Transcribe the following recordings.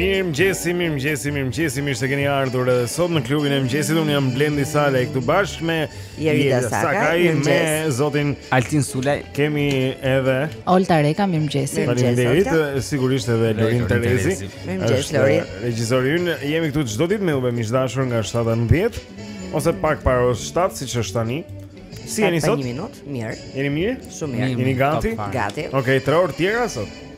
Mirëmëngjesi, mirëmëngjesi, mirëmëngjesi, mirë se keni ardhur edhe sot në klubin e mëngjesit Unë jam Blendi Salaj, këtu bashkë me Jerida Sakaj Me zotin Altin Sulaj Kemi edhe Olta Reka, mirëmëngjesi Mirëmëngjesi, Olta Sigurisht edhe Lorin Terezi Mirëmëngjesi, Lori eh, Regjisori ynë, jemi këtu çdo ditë me ju, miq të dashur nga 7-10 Ose pak para 7, si që është tani Si jeni sot? Një minut, mirë Jeni mirë? Shumë mirë Jeni gati? Gati Okej, okay, tre orë tjera sot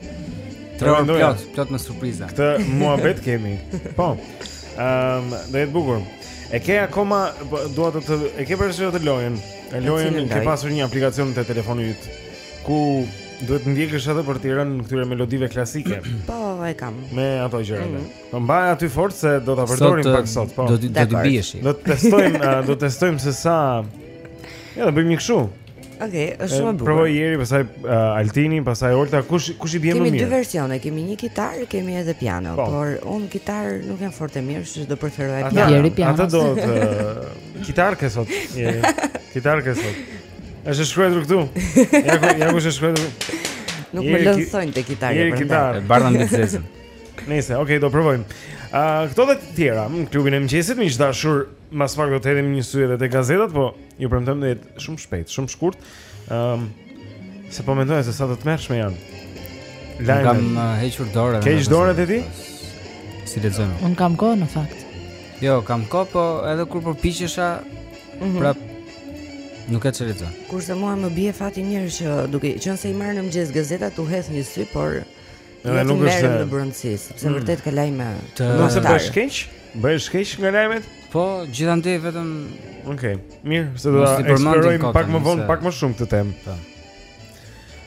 Tre orë plot, plot me surpriza. Këtë muhabet kemi. Po. Ehm, um, do jetë bukur. E ke akoma po, dua të të e ke përsëri atë lojën. E lojën ke pasur një aplikacion te telefoni yt ku duhet ndjekësh atë për t'i rënë këtyre melodive klasike. Po, e kam. Me ato gjëra. Mm. Po mbaje aty fort se do ta përdorim pak sot, po. Do të do të biesh. Do të të testojmë, do të të testojmë se sa Ja, do bëjmë një kështu. Okej, okay, është shumë e bukur. Provon Jeri, pastaj uh, Altini, pastaj Olta, kush kush i bie më mirë? Kemi dy versione, kemi një kitarë, kemi edhe piano, po. por unë kitarë nuk jam fort e mirë, kështu që do preferoj piano. Jeri piano. Ata do të uh, kitarë ke sot. Jeri. Kitarë ke sot. Është shkruar këtu. Ja ku ja ku është shkruar. Nuk më lën thonjtë kitarë. Jeri kitarë, bardha me zezën. Nejse, okay, do provojmë. Ë, uh, këto dhe të tjera, në klubin e mëngjesit, miq të dashur, mas pak do të hedhim një sy edhe te gazetat, po Ju premtojmë do jetë shumë shpejt, shumë shkurt. Ëm um, se po mendoj se sa të tmerrshme janë. Lajme. Kam uh, hequr dorë. Ke hequr dorë ti? S'i lexon më? Unë kam kohë në fakt. Jo, kam kohë, po edhe kur përpiqesha, mm -hmm. prapë nuk e çelëza. Kurse mua më bie fati mirë që duke qenë se i marr në mëngjes gazetat u hedh një sy, por Edhe nuk hyj në brendësi, sepse mm. vërtet ka lajme. Bëhesh keq, bëhesh keq nga lajmet? Po, gjithandej vetëm Okej, okay, mirë, se do ta eksplorojmë pak më vonë, pak më shumë këtë temë. Po.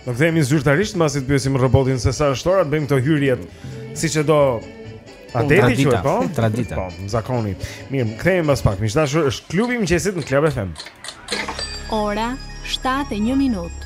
Do kthehemi zyrtarisht mbasi të pyesim robotin se sa është ora, të bëjmë këto hyrjet siç e do adeti që po, tradita. Po, zakoni. Mirë, kthehemi mbas pak. Miq të dashur është klubi i mëngjesit në Club FM. Ora 7:01 minutë.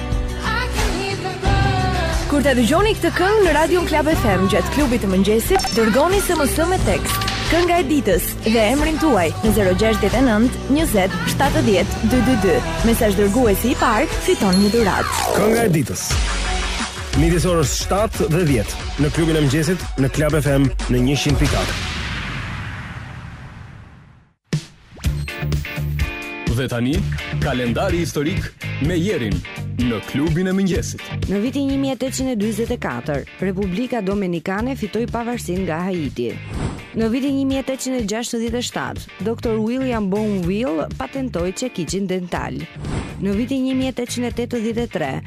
Kur ta dëgjoni këtë këngë në Radion Club FM gjatë klubit të mëngjesit, dërgoni SMS me tekst. Kënga e ditës dhe emrin tuaj në 069 20 70 222. Mesazhdërguesi i parë fiton një dhuratë. Kënga e ditës. Midis orës 7 dhe 10 në klubin e mëngjesit në Club FM në 100.4. Dhe tani, kalendari historik me Jerin në klubin e mëngjesit. Në vitin 1824, Republika Dominikane fitoi pavarësinë nga Haiti. Në vitin 1867, Dr. William Bonwill patentoi çekiçin dental. Në vitin 1883,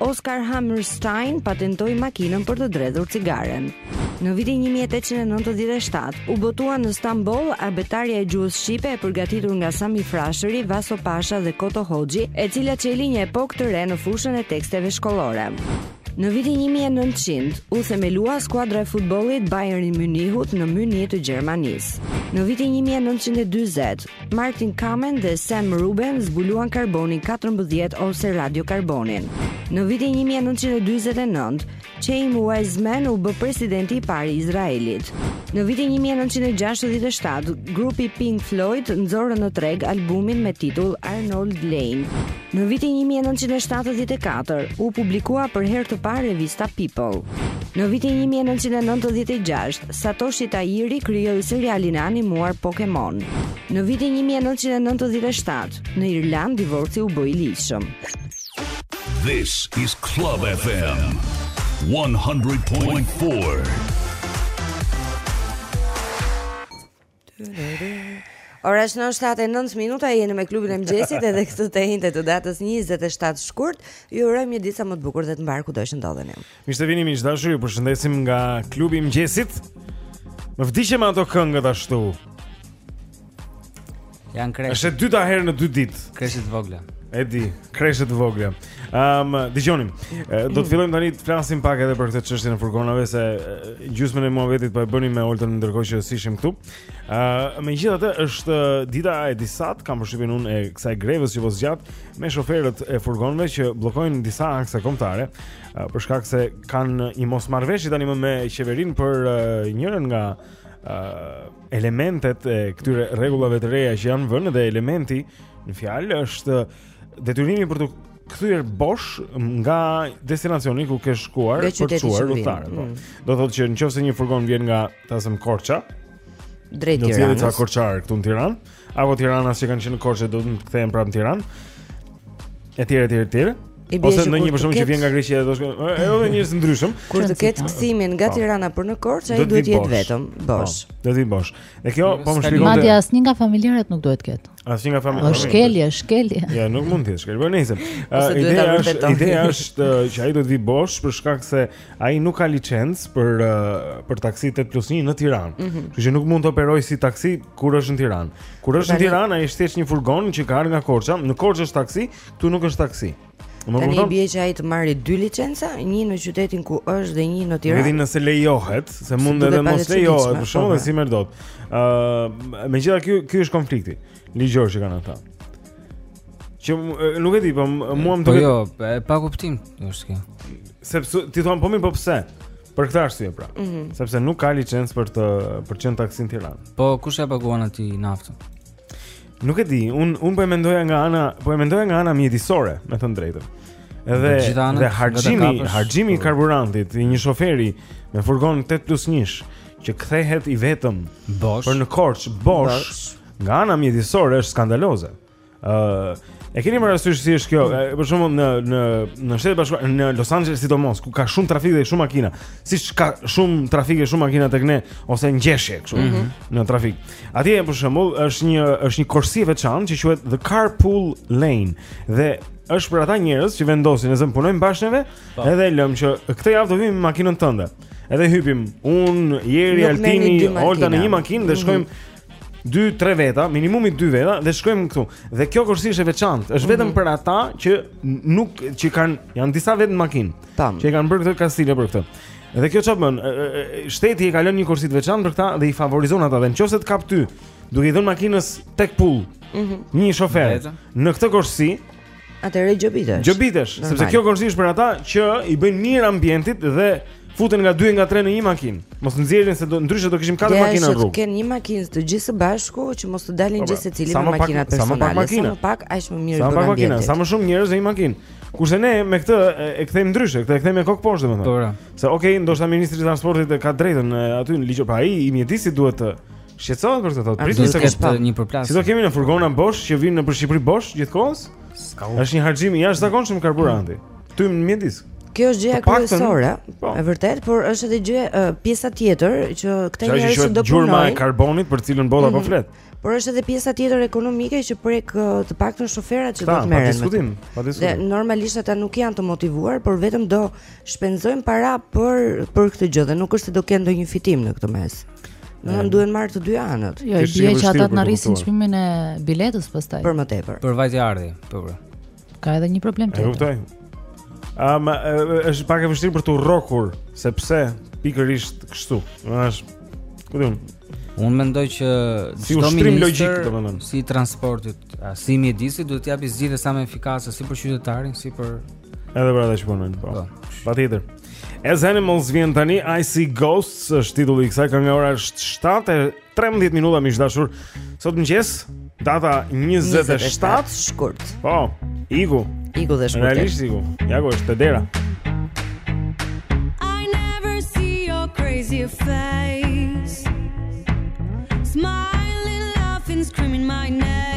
Oscar Hammerstein patentoi makinën për të dredhur cigaren. Në vitin 1897 u botua në Stamboll abetarja e gjuhës shqipe e përgatitur nga Sami Frashëri, Vaso Pasha dhe Koto Hoxhi, e cila çeli një epokë të re në fushën e teksteve shkollore. Në vitin 1900 u themelua skuadra e futbollit Bayern Mynihut në Mynih të Gjermanisë. Në vitin 1940 Martin Kamen dhe Sam Ruben zbuluan karbonin 14 ose radiokarbonin. Në vitin 1949, Chaim Weizmann u bë presidenti i parë i Izraelit. Në vitin 1967, grupi Pink Floyd nxorën në treg albumin me titull Arnold Layne. Në vitin 1974, u publikua për herë të parë revista People. Në vitin 1996, Satoshi Tajiri krijoi serialin e animuar Pokemon. Në vitin 1997, në Irlandë, divorci u bë i ligjshëm. This is Club FM 100.4 Ora është nëntë e nëntë minuta, jeni me klubin e mëngjesit edhe këtë të enjte të datës 27 shkurt, ju urojmë një ditë sa më të bukur dhe të mbarë kudo që ndodheni. Mirë se vini, miq të dashur, ju përshëndesim nga klubi i mëngjesit, më vdiqe ma ato këngët ashtu. Janë kreshe. Êshtë e dyta herë në dy ditë. Kreshe të vogla. E di, kreshe të vogla. Ehm, um, dëgjoni. Do të fillojmë tani të flasim pak edhe për këtë çështjen e furgonave se gjysmën e muhabetit po e bënim me Oltën ndërkohë që s'ishim këtu. Ëh, uh, megjithatë është dita e disatë, kam përshtypjen unë e kësaj grevës që po zgjat me shoferët e furgonëve që bllokojnë disa akse kombëtare uh, për shkak se kanë një mosmarrëveshje tanimë me qeverinë për uh, njërin nga uh, elementet e këtyre rregullave të reja që janë vënë dhe elementi në fjalë është Detyrimi për t'u kthyer bosh nga destinacioni ku ke shkuar për të çuar rrugëtarë. Po. Mm. Do thotë që nëse një furgon vjen nga ta zëmë Korça, drejt Tiranës. Do vijnë ca korçarë këtu në Tiranë, apo tiranas që kanë qenë në Korçë do të kthehen prapë në Tiranë. Etj, etj, etj. Ose ndonjë person që vjen nga Greqia do të shkojë. Edhe jo, njerëz të ndryshëm. Kur të ketë kthimin nga po. Tirana për në Korçë, ai duhet të jetë vetëm bosh. Po, do të jetë bosh. E kjo po më shpjegon. Madje asnjë nga familjarët nuk duhet të ketë. Asnjë nga familjarët. Është shkelje, është shkelje. Jo, nuk mund të jetë shkelje. Po nejse. Ideja është, ideja është që ai duhet të vijë bosh për shkak se ai nuk ka licencë për për taksi 8+1 në Tiranë. Mhm. Kështu që nuk mund të operojë si taksi kur është në Tiranë. Kur është në Tiranë, ai është thjesht një furgon që ka ardhur nga Korça. Në Korçë është taksi, këtu nuk është taksi. Unë më kupton. I bie që ai të marrë dy licenca, një në qytetin ku është dhe një në Tiranë. Vetëm nëse lejohet, se mund edhe mos lejohet, për shkak të po, si më dot. Ë, uh, megjithatë ky ky është konflikti ligjor që kanë ata. Që nuk e di, po mua më po duket. Po jo, e pa kuptim është kjo. Sepse ti thon po më po pse? Për këtë arsye pra. Mm -hmm. Sepse nuk ka licencë për të për të qenë taksi në Tiranë. Po kush e paguan atij naftën? Nuk e di, un un po e mendoja nga ana, po e mendoja nga ana mjedisore, me thënë të drejtën. Edhe dhe harxhimi, harxhimi i po. karburantit i një shoferi me furgon 8 plus 1 që kthehet i vetëm bosh. Për në Korçë bosh, bosh. nga ana mjedisore është skandaloze. Ë, uh, E keni parasysh si është kjo? Mm. Për shembull në në në Shtetet e Bashkuara në Los Angeles sidomos, ku ka shumë trafik dhe shumë makina, siç ka shumë trafik dhe shumë makina tek ne ose ngjeshje kështu mm -hmm. në trafik. Atje për shembull është një është një korsi e veçantë që quhet the carpool lane dhe është për ata njerëz që vendosin të zënë punojnë bashkë, po. edhe e lëmë që këtë javë do vim me makinën tënde. Edhe hypim un, Jeri, Altini, Olta në një makinë dhe mhm. shkojmë mm -hmm dy, tre veta, minimumi dy veta dhe shkojmë këtu. Dhe kjo korsi është e veçantë, është vetëm mm -hmm. për ata që nuk që kanë janë disa veta në makinë. Që e kanë bërë këtë kastile për këtë. Dhe kjo çfarë bën? Shteti i ka lënë një korsi të veçantë për këta dhe i favorizon ata. Dhe nëse të kap ty, duke i dhënë makinës tek pull, mm -hmm. një shofer në këtë korsi, Atëherë gjobitesh. Gjobitesh, sepse kjo korsi është për ata që i bëjnë mirë ambientit dhe futen nga 2 nga 3 në një makinë. Mos nxjerrin se do ndryshe do kishim katër makina në rrugë. Kemi një makinë të gjithë së bashku që mos të dalin po, gjithë secili me makina personale. Sa më pak makina, më pak aq më mirë do të ambientit. Sa më shumë njerëz në një makinë. Kurse ne me këtë e kthejmë ndryshe, këtë e kthejmë kokëposhtë domethënë. Po, se okay, ndoshta ministri i transportit e ka të drejtën aty në ligj, pa po ai i mjedisit duhet të Shqetësohet për këtë, të thotë. Pritni se ka një përplasje. Si do kemi ne furgona bosh që vijnë nëpër Shqipëri bosh gjithë kohës? Është një harxhim i jashtëzakonshëm karburanti. Tym në mjedis. Kjo është gjëja kryesore, po. e vërtetë, por është edhe gjë pjesa tjetër që këta njerëz që do punojnë. Është gjurma e karbonit për cilën bota mm -hmm. po mhm. flet. Por është edhe pjesa tjetër ekonomike që prek të paktën shoferat që do të merren. Pa diskutim, pa diskutim. Dhe normalisht ata nuk janë të motivuar, por vetëm do Shpenzojnë para për për këtë gjë dhe nuk është se do kenë ndonjë fitim në këtë mes. Do të duhen marrë të dy anët. Jo, i bie që ata të rrisin çmimin e biletës pastaj. Për më tepër. Për vajtje-ardhje, po. Ka edhe një problem tjetër. E kuptoj. Ëm është pak e vështirë për t'u rrokur, sepse pikërisht kështu. Është ku di unë. Unë mendoj që si ushtrim logjik, domethënë, si transportit, si mjedisit duhet të japi zgjidhje sa më efikase si për qytetarin, si për Edhe për ata që punojnë, po. po. Patjetër. As Animals vjen tani I See Ghosts është titulli i kësaj kënge ora është 7:13 minuta miq të dashur. Sot mëngjes, data 27, 27 shkurt. Po, iku. Iku dhe shkurti. Realisht iku. Ja ku është dera. I never see your crazy face. Smiling, laughing, screaming my name.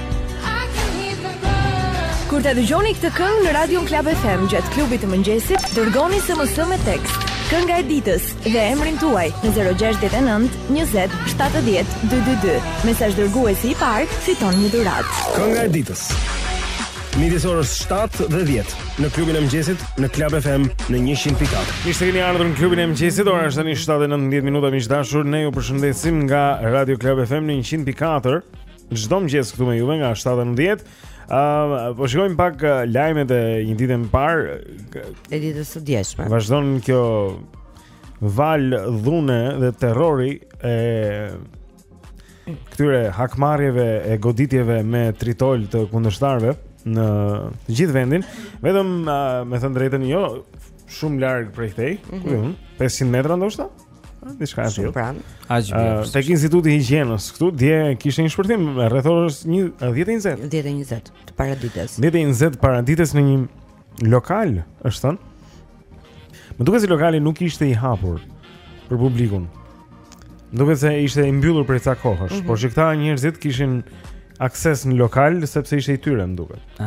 Kur ta dëgjoni këtë këngë në Radion Club FM gjatë klubit të mëngjesit, dërgoni SMS me tekst. Kënga e ditës dhe emrin tuaj në 069 20 70 222. Mesazh dërguesi i parë fiton një dhuratë. Kënga e ditës. Midis orës 7 dhe 10 në klubin e mëngjesit në Club FM në 100.4. Mirë se keni ardhur në klubin e mëngjesit. Ora është tani 7:19 minuta. Miq të dashur, ne ju përshëndesim nga Radio Club FM në 100.4. Çdo mëngjes këtu me juve nga 7 deri në 10. Ëm uh, po shikojmë pak uh, lajmet e një dite më parë. E ditës së djeshme. Vazhdon kjo valë dhune dhe terrori e këtyre hakmarrjeve e goditjeve me tritol të kundërshtarëve në të gjithë vendin, vetëm uh, me thënë drejtën jo shumë larg prej këtej, mm -hmm. nja 500 mhm. metra ndoshta? Diçka e tillë. Pranë. Aq vjen. Uh, tek Instituti i Higjienës këtu dje kishte një shpërthim rreth orës 10:20. 10:20 të paraditës. 10:20 paradite në një lokal, është thënë. Më duket se lokali nuk ishte i hapur për publikun. Më duket se ishte i mbyllur për ca kohësh, mm -hmm. por që këta njerëzit kishin akses në lokal sepse ishte i tyre, më duket. Ëm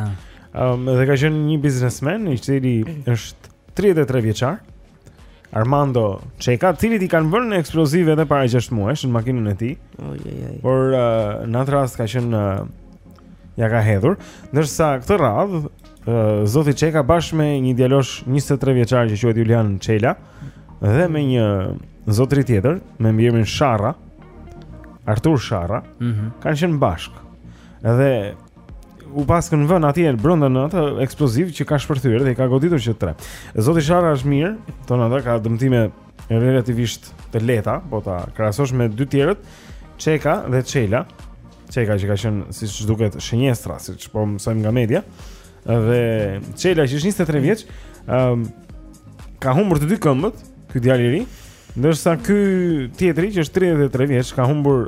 ah. um, dhe ka qenë një biznesmen i cili është 33 vjeçar. Armando Çeka, të cilit i kanë vënë eksplozive edhe para 6 muajsh në makinën e tij. Ojojoj. Por uh, në atë rast ka qenë uh, ia ka hedhur, ndërsa këtë radhë uh, zoti Çeka bashkë me një djalosh 23 vjeçar që quhet Julian Çela dhe me një zotri tjetër me mbiemrin Sharra, Artur Sharra, mm -hmm. kanë qenë bashkë. Edhe u paskën vënë atje brenda në atë eksploziv që ka shpërthyer dhe i ka goditur që tre. Zoti Sharra është mirë, thonë ata ka dëmtime relativisht të lehta, po ta krahasosh me dy të tjerët, Çeka dhe Çela. Çeka që ka qenë siç duket shënjestra, siç po mësojmë nga media. Dhe Çela që është 23 vjeç, ëm um, ka humbur të dy këmbët, ky djalë i ri, ndërsa ky tjetri që është 33 vjeç ka humbur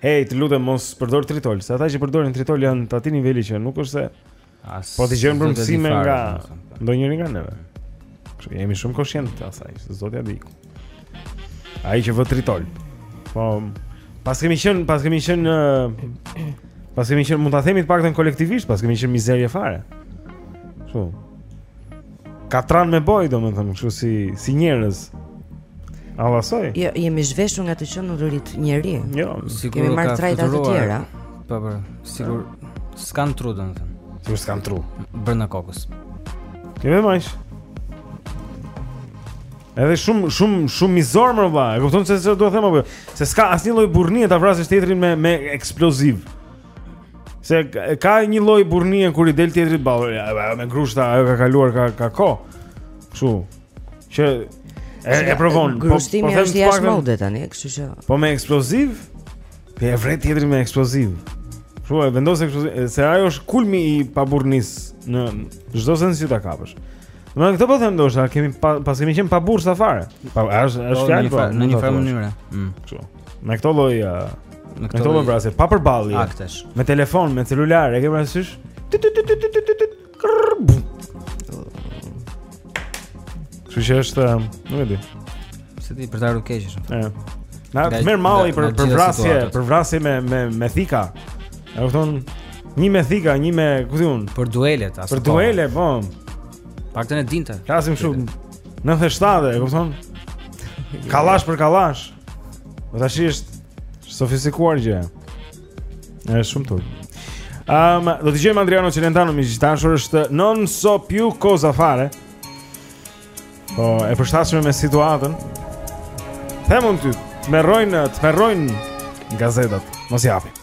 Hey, të lutem mos përdor tritol, se ata që përdorin tritol janë të atij niveli që nuk është se As, po të gjejë mësime nga ndonjëri nga neve. Kështu jemi shumë koshient të asaj, se zoti e di. Ai që vë tritol. Po paskemi qenë, paskemi qenë paskemi qenë mund ta themi të paktën kolektivisht, paskemi qenë mizerje fare. Kështu. Katran me bojë, domethënë, kështu si, si njerëz Allasoj jo, Jemi zhveshur nga të qenurit njeri Jo, sikur Kemi marrë trajta të tjera Po, po, sikur S'kanë tru, domethënë Sikur s'kanë tru Brenda kokës Kemi mish Edhe shumë shumë shumë mizore vallai. E kupton se çfarë do të them apo? Jo? Se s'ka asnjë lloj burrërie ta vrasësh tjetrin me me eksploziv. Se ka një lloj burrnie kur i del tjetrit ballë, ja, ja, me grushta ajo ka kaluar ka ka kohë. Kështu. Që e, e provon. Po, Grushti po është jashtë mode tani, kështu që. Po me eksploziv? Ti e vret tjetrin me eksploziv. Kështu e vendos eksploziv, se ajo është kulmi i paburrnisë në çdo sens që ta kapësh. Do të thotë po them ndoshta kemi pa, paskemi qenë të paburrë fare. Po është është po, fjalë po, në një farë mënyre. Mm. Kështu. Në këto lloj në këto lloj vrasje pa përballje. Aktesh. Me telefon, me celular, e ke parasysh? Kështu që është, nuk e di. Se ti për të ardhur keq është. Ëh. Na merr malli për për vrasje, për vrasje me me me thika. E kupton? Një me thika, një me, ku di unë? Për duelet, as. Për duele, po. Paktën e dinte. Flasim kështu. 97, e kupton? Kallash për kallash. Po tash është sofistikuar gjë. Është shumë turp. Ehm, um, do të dëgjojmë Adriano Celentano me Gjana Nanini është non so più cosa fare. Po, e përshtatshme me situatën. Them unë t'i mbarojmë, të mbarojnë gazetat. Mos i hapim.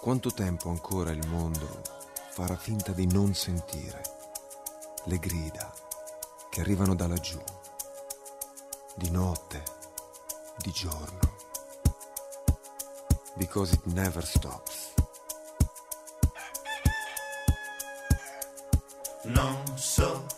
Quanto tempo ancora il mondo farà finta di non sentire le grida che arrivano da laggiù, di notte, di giorno? Because it never stops. Non so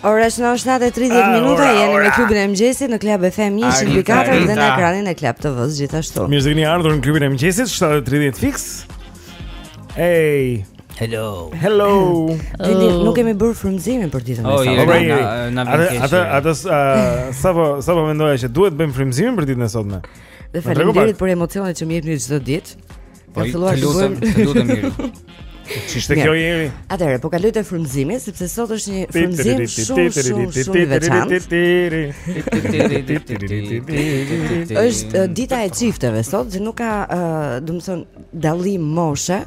Ora është 7:30 ah, minuta, jeni me klubin e mëngjesit në Club FM 104 dhe në ekranin e Club TV gjithashtu. Mirë se keni ardhur në klubin e mëngjesit 7:30 fiks. Hey. Hello. Hello. Dini, oh. nuk kemi bërë frymëzimin për ditën e oh, sotme. Po, na vjen keq. Atë atë sapo sapo mendoja se duhet të bëjmë frymëzimin për ditën e sotme. Dhe faleminderit për emocionet që më jepni çdo ditë. Po ju lutem, të lutem mirë. Ç'ishte kjo hyrje? Atëherë, po kaloj te frymëzimi sepse sot është një frymëzim shumë shumë shumë i veçantë. Është uh, dita e çifteve sot, që nuk ka, uh, domethënë, dallim moshe,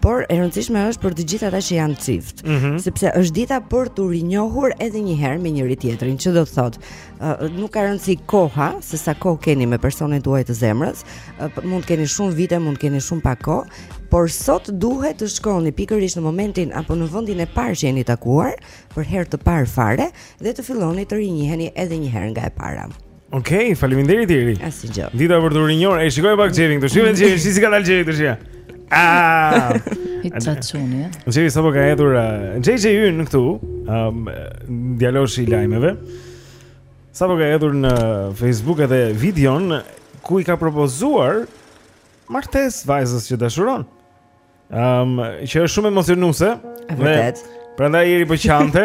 por e rëndësishme është për të gjithë ata që janë çift, mhm. sepse është dita për t'u rinjohur edhe një herë me njëri tjetrin, që do të thotë nuk ka rëndësi koha se sa kohë keni me personin tuaj të zemrës, uh, mund të keni shumë vite, mund të keni shumë pak kohë, por sot duhet të shkoni pikërisht në momentin apo në vendin e parë që jeni takuar, për herë të parë fare dhe të filloni të rinjiheni edhe një herë nga e para. Okej, okay, faleminderit Iri. Asgjë. Dita për t'u rinjohur. E shikoj pak Xhevin, do shihni Xhevin, si si ka dalë Xhevin tash. Ah! I çaçuni, ja. Jeri sapo ka hedhur JJ uh, ynë këtu, um, djaloshi i lajmeve. Sapo ka hedhur në Facebook edhe videon ku i ka propozuar martesë vajzës që dashuron. Um, që është shumë emocionuese. Vërtet. Prandaj Jeri po qante.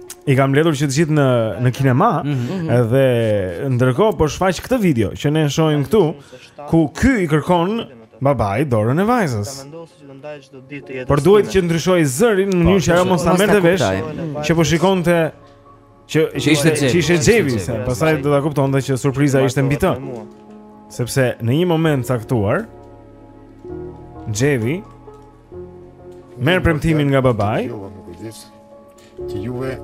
i ka mbledhur që të gjithë në në kinema mm -hmm. dhe ndërkohë po shfaq këtë video që ne shohim këtu ku ky i kërkon babait dorën e vajzës. Por duhej që të ndryshojë zërin në mënyrë po, që ajo mos ta merrte vesh që po shikonte që që ishte që ishte Xhevi, pastaj do ta kuptonte që surpriza ishte mbi të. Sepse në një moment të caktuar Xhevi Merr premtimin nga babai Jo, nuk e gjithë Që juve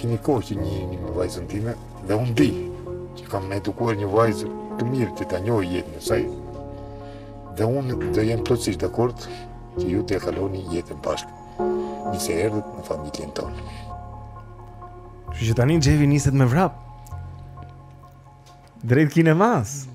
keni kohë që njiheni me vajzën time Dhe unë di Që kam edukuar një vajzë të mirë Që ta njohë jetën e saj Dhe unë jam plotësisht dakord Që ju ta kaloni jetën bashkë Mirë se erdhët në familjen tonë Kështu që tani Xhevi niset me vrap Drejt kinemasë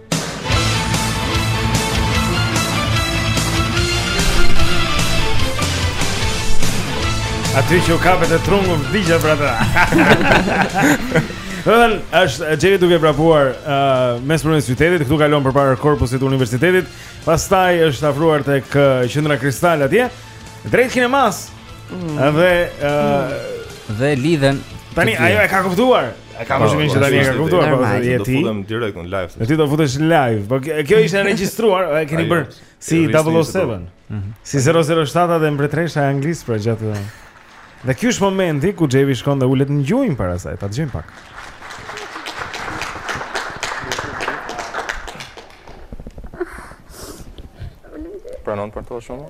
Aty që u kapet te trungu vdikja për ata. Domethënë, është Xhevi duke vrapuar uh, mes përmes qytetit, këtu kalon përpara korpusit të universitetit, pastaj është afruar tek qendra Kristal atje, drejt kinemasë, mm. dhe... Uh, mm. Dhe lidhen... Tani, ajo e ka kuptuar, A ka më shumë që tani e ka kuptuar po se je ti. Do futem direkt në live. E ti do futesh në live. Po kjo ishte e regjistruar, e keni bërë si 007. Mhm. Si 007 dhe mbretëresha e Anglisë për gjatë. Dhe ky është momenti ku Xhevi shkon dhe ulet në gjunjë para saj, ta dëgjojmë pak. Pranon për to shumë?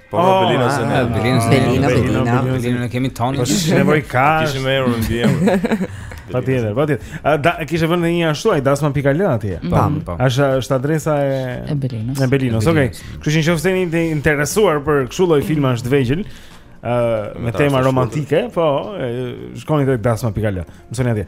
Po oh, Belina se ne. Belina se Belina, Belina, Belina ne kemi tani. Po si ne voj ka. Kishim erë në diem. Patjetër, patjetër. Kishte vënë një ashtu ai dasma pika lë atje. Po, po. po. A është është adresa e e Belinos. E Belinos, okay. Kështu që nëse jeni të interesuar për kështu lloj filma të vegjël, ë me tema romantike, po, shkoni tek dasma pika lë. Mësoni atje.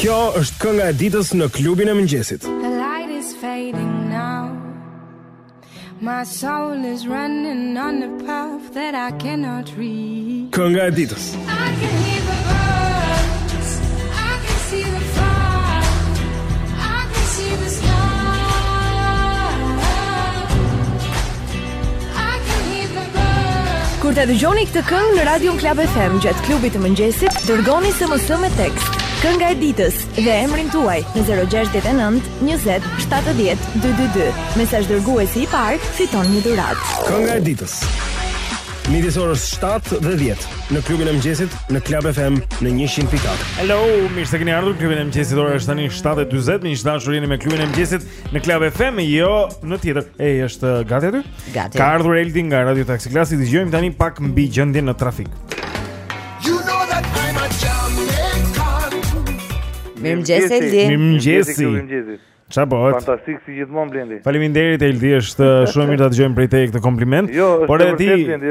Kjo është kënga e ditës në klubin e mëngjesit. The light is fading now. My soul is running on a path that I cannot reach. Kënga e ditës. Kur ta dëgjoni këtë këngë në radion Klab FM gjatë klubit të mëngjesit, dërgoni SMS me tekst Kënga e ditës dhe emrin tuaj në 069 20 70 222. Mesazh dërguesi i parë, fiton një dhuratë. Kënga e ditës. midis orës 7 dhe 10 në klubin e mëngjesit në Club FM në 100.4. Hello, mirë se keni ardhur në klubin e mëngjesit. Ora është tani 7:40. Miq të dashur, jeni me klubin e mëngjesit në Club FM, jo në tjetër. Ej, është uh, gati aty? Gati. Ka ardhur Eldi nga Radio Taxi Class, i dëgjojmë tani pak mbi gjendjen në trafik. You know that I'm a Jamaican. Mirëmëngjes Eldi. Mirëmëngjesi. Mirëmëngjesi. Çfarë bëhet? Fantastik si gjithmonë Blendi. Faleminderit Eldi, është shumë mirë ta dëgjojmë prej teje këtë kompliment. Jo, por e di,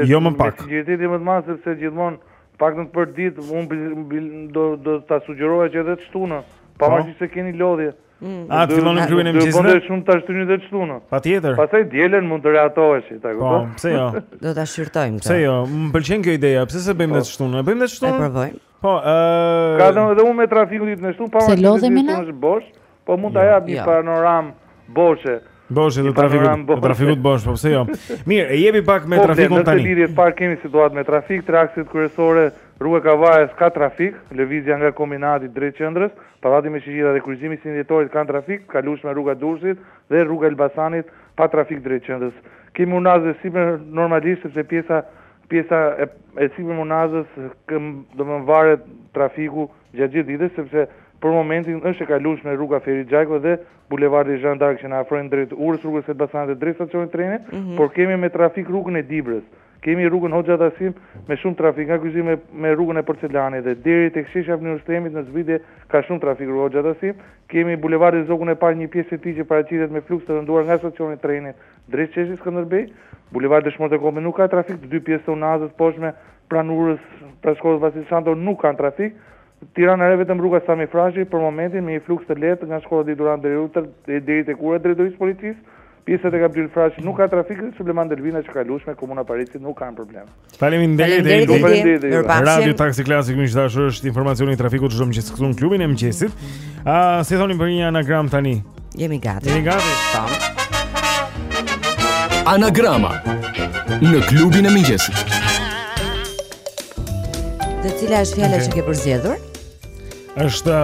jo më pak. Me sinqeritetin më të madh sepse gjithmonë paktën përditë unë do do ta sugjeroja që edhe të shtunë, po. pavarësisht se keni lodhje. Mm. A ti vonë klubin e mëngjesit? Doja shumë ta shtyni edhe të shtunë. Patjetër. Pastaj të dielën mund të rehatohesh, ta po, kupton? Po, pse jo? Do ta shqyrtojmë këtë. Pse jo? Më pëlqen kjo ide, pse s'e bëjmë po. të shtunë? E bëjmë të shtunë. E provojmë. Po, ë uh... Domethënë edhe unë me trafikun ditën e shtunë, pa më të ditë me është bosh, po mund ta jo, jap një jo. panoramë boshe. Boshe të trafikut, të trafikut bosh, po pse jo. Mirë, e jepi pak me po, trafikun tani. Po, në lidhje të parë kemi situatë me trafik, tre akset kryesore, rruga e Kavajës ka trafik, lëvizja nga kombinati drejt qendrës, pallati me shigjeta dhe kryqëzimi i 21 Dhjetorit kanë trafik, e kalueshme rruga e Durrësit dhe rruga e Elbasanit pa trafik drejt qendrës. Kemi unazë sipër normalisht sepse pjesa Pjesa e sipërme e unazës domethënë varet trafiku gjatë gjithë ditës sepse për momentin është e kalueshme rruga Ferit Xhajko dhe bulevardi Zhan d'Ark që na afrojnë drejt urës së rrugës së Elbasanit dhe drejt stacionit të trenit, por kemi me trafik rrugën e Dibrës. Kemi rrugën Hoxha Tahsin me shumë trafik nga kryqëzimi me rrugën e Porcelanit dhe deri tek sheshi Avni Rustemi në zbritje ka shumë trafik rruga Hoxha Tahsin. Kemi bulevardin Zogu i Parë një pjesë e tij që paraqitet me fluks të rënduar nga stacioni i trenit Drejt Sheshit Skënderbej, Bulevardi Dëshmorët e Kombit nuk ka trafik, të dy pjesët e unazës së poshtme pranë urës, pranë shkollës Vasil Shanto nuk kanë trafik. Tirana e Re vetëm rruga Sami Frashëri për momentin me një fluks të lehtë nga shkolla Edith Durham deri tek ura e drejtorisë së policisë, pjesa tek Abdyl Frashëri nuk ka trafik dhe Sulejman Delvina e kalueshme Komuna e Parisit nuk kanë problem. Faleminderit Edi. Faleminderit Edi. Radio Taxi Classic miq të dashur është informacioni i trafikut çdo mëngjes këtu në klubin e mëngjesit. Ë, uh, si thoni për një anagram tani? Jemi gati. Jemi gati. Tam. Anagrama në klubin e mëngjesit. Dhe cila është fjala okay. që ke përzgjedhur? Është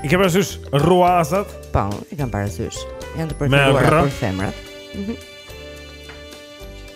I ke parasysh rruazat? Po, i kam parasysh. Janë të preferuara për femrat. Mhm.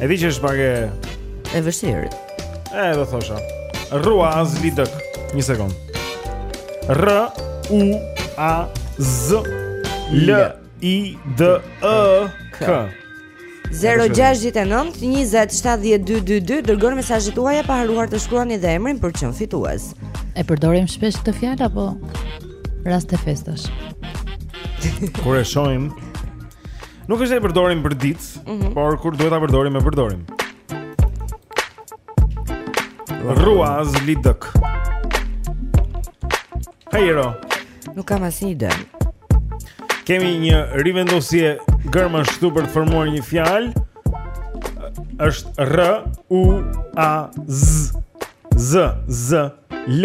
E di që është pak e e vështirë. E do thosha. Rrua az lidhk. Një sekond. R U A Z L I D E K. 0-6-9-27-12-2 Dërgoni mesazhet tuaja pa harruar të shkruani dhe emrin për të qenë fitues E përdorim shpesh këtë fjalë apo raste festash Kur e shohim Nuk është se e përdorim përditë, mm -hmm. por kur duhet ta përdorim e përdorim. Ruaz Lidok. Hajero. Nuk kam asnjë ide. Kemi një rivendosje gërmash këtu për të formuar një fjalë. Është R U A Z Z Z L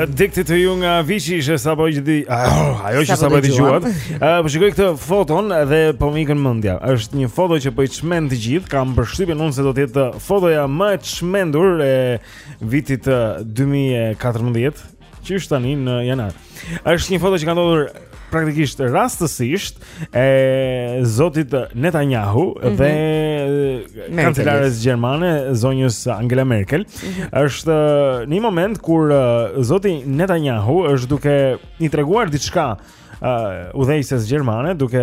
Addicted to you nga Avicii ishte sapo që di Ajo që sapo dëgjuat Po shikoj këtë foton dhe po më ikën mendja është një foto që po i çmend të gjithë Kam përshtypjen unë se do të jetë fotoja më e çmendur e vitit 2014 Që është tani në janar është një foto që ka ndodhur praktikisht rastësisht e zotit Netanyahu mm -hmm. dhe kancelares gjermane zonjës Angela Merkel mm -hmm. është në një moment kur zoti Netanyahu është duke i treguar diçka uh, udhëheqëses gjermane duke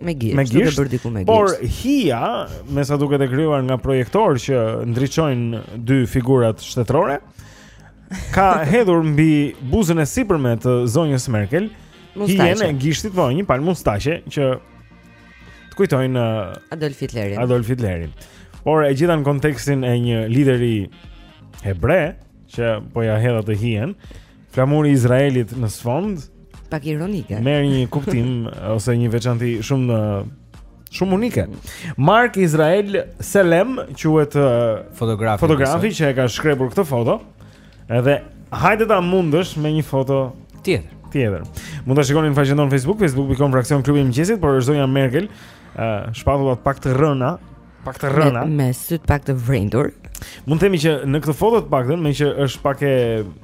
me gisht, me gisht, duke diku me gisht. Por hija, me sa duket e krijuar nga projektorë që ndriçojnë dy figurat shtetërore, ka hedhur mbi buzën e sipërme të zonjës Merkel hijen e gishtit po një palë mustaqe që të kujtojnë uh, Adolf Hitlerin. Adolf Hitlerin. Por e gjitha në kontekstin e një lideri hebre që po ja hedh atë hijen, flamuri i Izraelit në sfond, pak ironike. Merr një kuptim ose një veçanti shumë uh, Shumë unike. Mark Izrael Selem quhet uh, fotografi, fotografi që e ka shkrepur këtë foto. Edhe hajde ta mundësh me një foto tjetër. Tjetër. Mund ta shikoni në faqen tonë Facebook, facebook.com fraksion klubi i mëngjesit, por është zonja Merkel, uh, shpatullat pak të rëna, pak të rëna. Me, me sytë pak të vrendur. Mund të themi që në këtë foto të paktën, meqë është pak e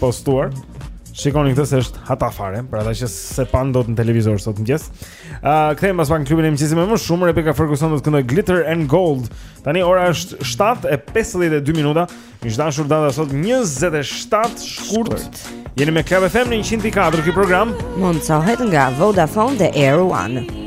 postuar. Shikoni këtë se është hata fare, për ata që s'e panë dot në televizor sot në mëngjes. Ë, uh, kthehemi pas pak në klubin e mëngjesit me më shumë. Rebecca Ferguson do të këndojë Glitter and Gold. Tani ora është 7:52 minuta. Miq të dashur data sot 27 shkurt. Jeni me Club FM në 100.4, ky program mundësohet nga Vodafone dhe Air One.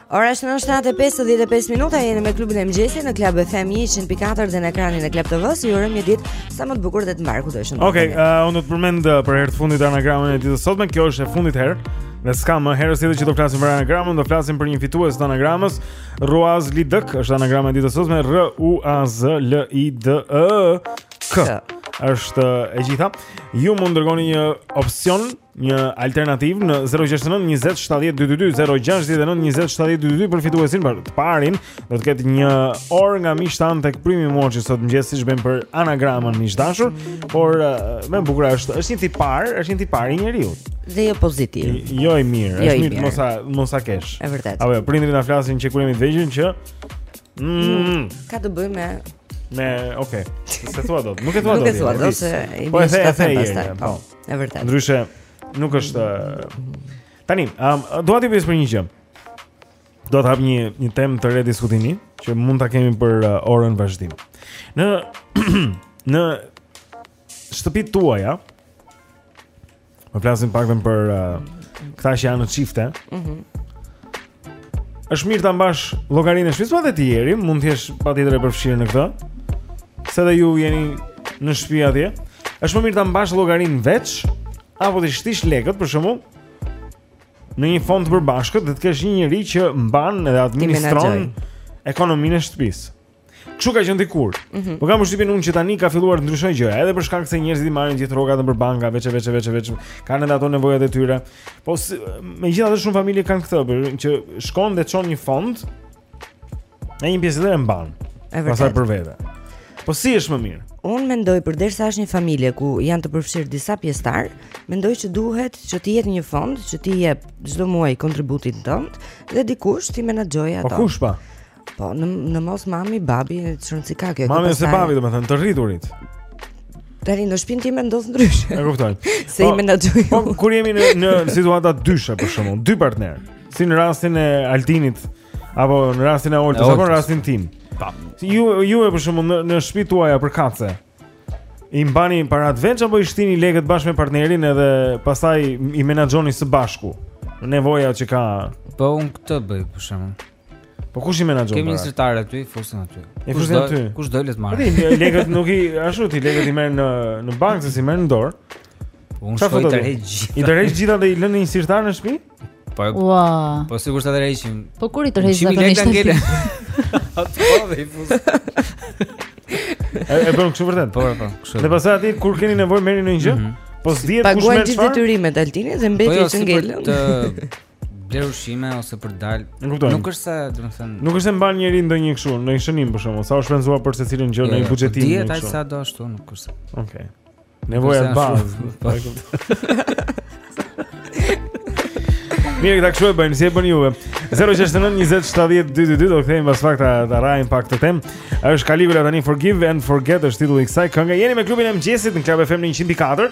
Ora është 7:55 minuta jeni me klubin e mëngjesit në Club FM 100.4 dhe në ekranin e Club TV. Ju urojmë një ditë sa më të bukur dhe të mbarë kudo që ndodheni. Okej, okay, uh, unë do të përmend uh, për herë të fundit anagramën e ditës së sotme, kjo është e fundit herë. S'ka më herë tjetër që do flasim për anagramën, do flasim për një fitues të anagramës. Ruaz Lidëk është anagrama e ditës së sotme R U A Z L I D E K. Është uh, e gjitha. Ju mund të dërgoni një opsion një alternativë në 069 20 70 222 069 20 70 222 për fituesin për të parin do të ketë një orë nga miqtë tanë tek primi mua që sot mëngjes siç bën për anagramën miq të dashur por eh, më bukur është është një tipar është një tipar i njeriut dhe jo pozitiv jo i mirë jo është mirë mos ta mos ta kesh e vërtetë apo jo, prindërit na flasin që kur jemi të vegjël që mm, ka të bëjë me me okay s'e thua dot nuk e thua dot nuk e thua dot se po e the e the po E vërtetë. Ndryshe nuk është Tani, um, dua t'i bie për një gjë. Dua të hap një një temë të re diskutimi që mund ta kemi për uh, orën në vazhdim. Në në shtëpitë tuaja, po flasim pak vetëm për uh, këta që janë në çifte. Mhm. Mm Është mirë ta mbash llogarinë e shtëpisë po edhe ti Jeri, mund të jesh patjetër e përfshirë në këtë. Se dhe ju jeni në shtëpi atje. Është më mirë ta mbash llogarinë veç apo t'i shtish lekët për shembull në një fond të përbashkët dhe të kesh një njeri që mban dhe administron ekonominë e shtëpisë. Kështu ka qenë dikur. Mm -hmm. Po kam përshtypjen unë që tani ka filluar të ndryshojnë gjërat, edhe për shkak se njerëzit i marrin gjithë rrogat nëpër banka, veç veç veç veç kanë edhe ato nevojat e tyre. Po megjithatë shumë familje kanë këtë, pra që shkon dhe çon një fond e një pjesë e mban pastaj për vete. Po si është më mirë? Unë mendoj përderisa është një familje ku janë të përfshirë disa pjesëtarë, mendoj që duhet që të jetë një fond që ti jep çdo muaj kontributin tënd dhe dikush t'i menaxhojë ato. Po kush pra? Po, në, në mos mami, babi, çon si ka kjo. Mami ose babi, domethënë të rriturit. Tani në shpinë ti mendos ndryshe. E kuptoj. Se po, i menaxhoj. Po kur jemi në në situata dyshe për shembull, dy partnerë, si në rastin e Altinit apo në rastin e Oltës apo në rastin tim. Po. Ju ju e për shembull në, në shtëpitë tuaja përkatëse. I mbani paratë veç apo i shtini lekët bashkë me partnerin edhe pastaj i menaxhoni së bashku. Nevoja që ka. Po unë këtë bëj për shembull. Po kush i menaxhon? Kemi një zyrtar aty, fusin aty. E fusin aty. Kush do le të marrë? Po lekët nuk i ashtu ti lekët i merr në në bankë se s'i merr në dorë. Unë shkoj i tërheq gjitha I tërheq gjitha dhe i lënë në një sirtar në shpi? Po, Ua. po si kur sa të rrejqim Po kur i tërheq gjitha të një shpi? E bërëm kështu vërtet? Po, po, kështu Dhe pastaj aty, kur keni nevojë merrni në një gjë? Mhm. Po s'dihet kush merr çfarë? Paguajnë gjithë detyrimet Altini dhe mbeti po jo, që ngelën. Të blerë ushqime ose për dalë. Nuk është se, domethënë, nuk është se mban njeri ndonjë kështu, ndonjë shënim për shembull, sa u shpenzua për secilën gjë në një buxhetim. Po dihet ai sa do ashtu, nuk është. Okej. Nevoja e bazë. Po e kuptoj. Mirë, këta kështu e bëjmë, si e bëni juve 069 20 70 222 Do kthehemi pas pak të rrimë pak te tema është Kaligula tani Forgive and Forget është titulli i kësaj kënge Jeni me klubin e mëngjesit në Klab FM 104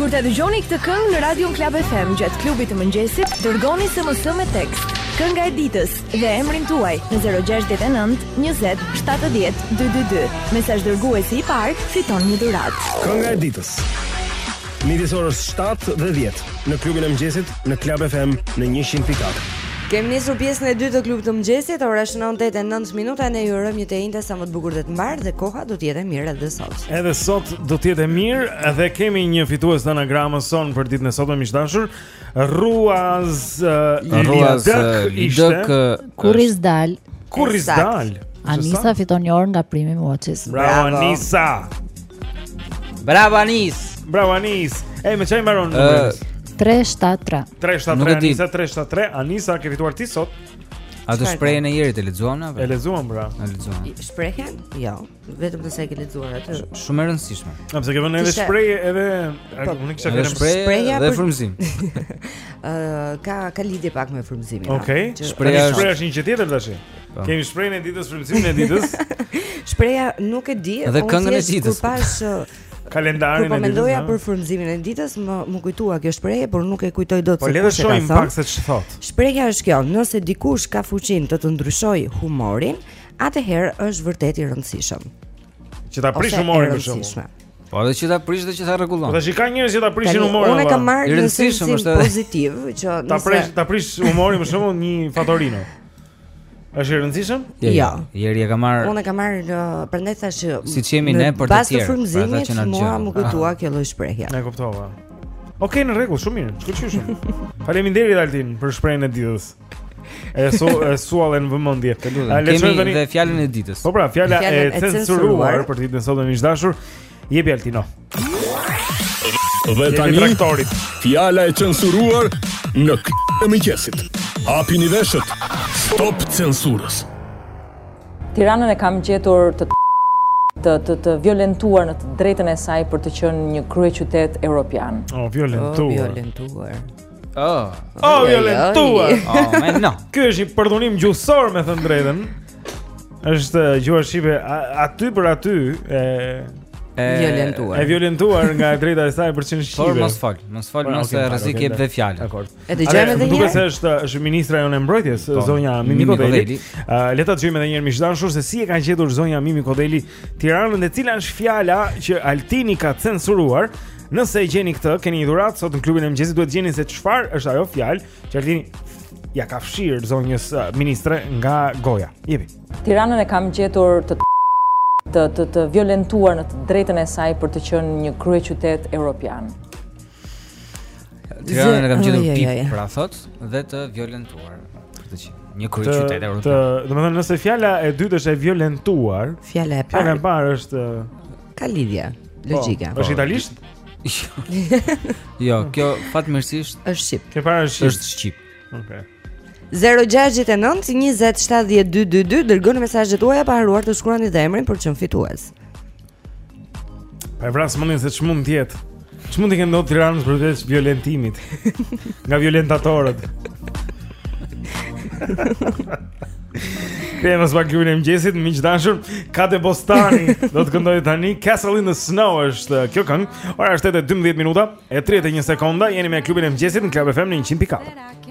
Kur ta dëgjoni këtë këngë në Radio Klab FM gjatë klubit të mëngjesit, dërgoni SMS me tekst. Kënga e ditës dhe emrin tuaj në 069 20 70 222. Mesazh dërguesi i parë fiton një dhuratë. Kënga e ditës. Midis orës 7 dhe 10 në klubin e mëngjesit në Klab FM në 100.4. Kemë nisur pjesën e dytë të klubit të mëngjesit, ora shënon 9:09 minuta, ne ju urojmë një të enjte sa më të bukur dhe të mbarë dhe koha do të jetë e mirë edhe sot. Edhe sot do të jetë e mirë, edhe kemi një fitues të anagramës sonë për ditën e sotme miq të dashur. Ruaz uh, Ruaz uh, i dëk uh, kurrizdalë. Kurrizdalë. Anisa fiton një orë nga Prime Watches. Bravo Anisa. Bravo Anis. Bravo Anis. Ej, me çfarë mbaron numri. 373. 373 Anisa 373 Anisa ke fituar ti sot. A po shprehjen e Jerit e lexuam apo? E lexuam pra. E lexuam. Shprehjen? Jo. Vetëm nëse e ke lexuar aty. Shumë e rëndësishme. A pse ke vënë edhe shprehje edhe po, unë kisha kërkuar shprehje dhe frymëzim. Ë ka ka lidhje pak me frymëzimin. Okej. Shprehja është një gjë tjetër tash. Po. Kemi shprehjen e ditës, frymëzimin e ditës. Shprehja nuk e di, unë këngën e ditës. Kur pas kalendarin e ditës. Po mendoja për frymëzimin e ditës, mua m'u kujtua kjo shprehje, por nuk e kujtoj dot po, se kush e ka thënë. Po le të shohim pak se ç'thotë. Shprehja është kjo, nëse dikush ka fuqinë të të ndryshojë humorin, Atëherë është vërtet i rëndësishëm. Që ta prish humorin për shembull. Po edhe që ta prish dhe që ta rregullon. Po tash ka njerëz që ta prishin humorin. Unë kam marrë në sensin pozitiv që ta prish ta prish humorin për shembull një fatorino. Është i rëndësishëm? Jo. Ja. Jeri e ka marrë. Unë e kam marrë në prandaj thashë që si jemi ne për të tjerë. Pas të pra që na dëgjojnë. Mua m'u kujtua kjo lloj shprehje. E kuptova. Okej, në rregull, shumë mirë. Shkëlqyshëm. Faleminderit Altin për shprehjen e ditës. E sollën në vëmendje. Le të shojmë tani dhe fjalën e ditës. Po pra, fjala e censuruar për ditën e sotme miq të dashur, jepi Altino. Dhe tani traktorit. Fjala e censuruar në këtë mëngjes. Hapini veshët. Stop censurës. Tiranën e kam gjetur të të të të violentuar në të drejtën e saj për të qenë një kryeqytet europian. Oh, violentuar. Oh, violentuar. Oh, oh violentuar. Oh, më no. Ky është një përdhunim gjuhësor me thënë drejtën. Është eh, gjuha shqipe aty për aty e e violentuar. E violentuar nga e drejta e saj për të qenë shqipe. Por mos fal, mos fal, mos e rrezik jep dhe fjalë. Dakor. E dëgjojmë edhe një herë. Duket se është është ministra jonë e mbrojtjes, po, zonja Mimi Kodheli. Eh, le ta dëgjojmë edhe një herë miq të dashur se si e ka gjetur zonja Mimi Kodheli Tiranën, e cila është fjala që Altini ka censuruar Nëse e gjeni këtë, keni një dhuratë sot në klubin e mëngjesit, duhet të gjeni se çfarë është ajo fjalë që Altini ia ka fshirë zonjës uh, ministre nga goja. Jepi. Tiranën e kam gjetur të të të, të violentuar në të drejtën e saj për të qenë një kryeqytet europian. Tiranën e kam gjetur pip, pra thotë, dhe të violentuar për të qenë një kryeqytet europian. Të, domethënë nëse fjala e dytë është e violentuar, fjala e parë, fjala e parë është Ka lidhje, po, logjike. Po, është italisht? jo, kjo fatmirësisht është shqip. Kjo e para është shqip. Është shqip. Okej. Okay. 0-6-9-27-12-22 Dërgoni mesazhet tuaja pa harruar të shkruani dhe emrin për të qenë fitues. Pa vrisni mendjen se ç'mund të jetë Ç'mund t'i ketë ndodhur Tiranës përveç violentimit? Nga violentatorët. Kthehemi pas pak klubi e mëngjesit, miq të dashur, Kadebostany do të këndojë tani Castle in the Snow është uh, kjo këngë. Ora është 8:12 minuta e 31 sekonda, jeni me klubin e mëngjesit në Club FM në 100.4.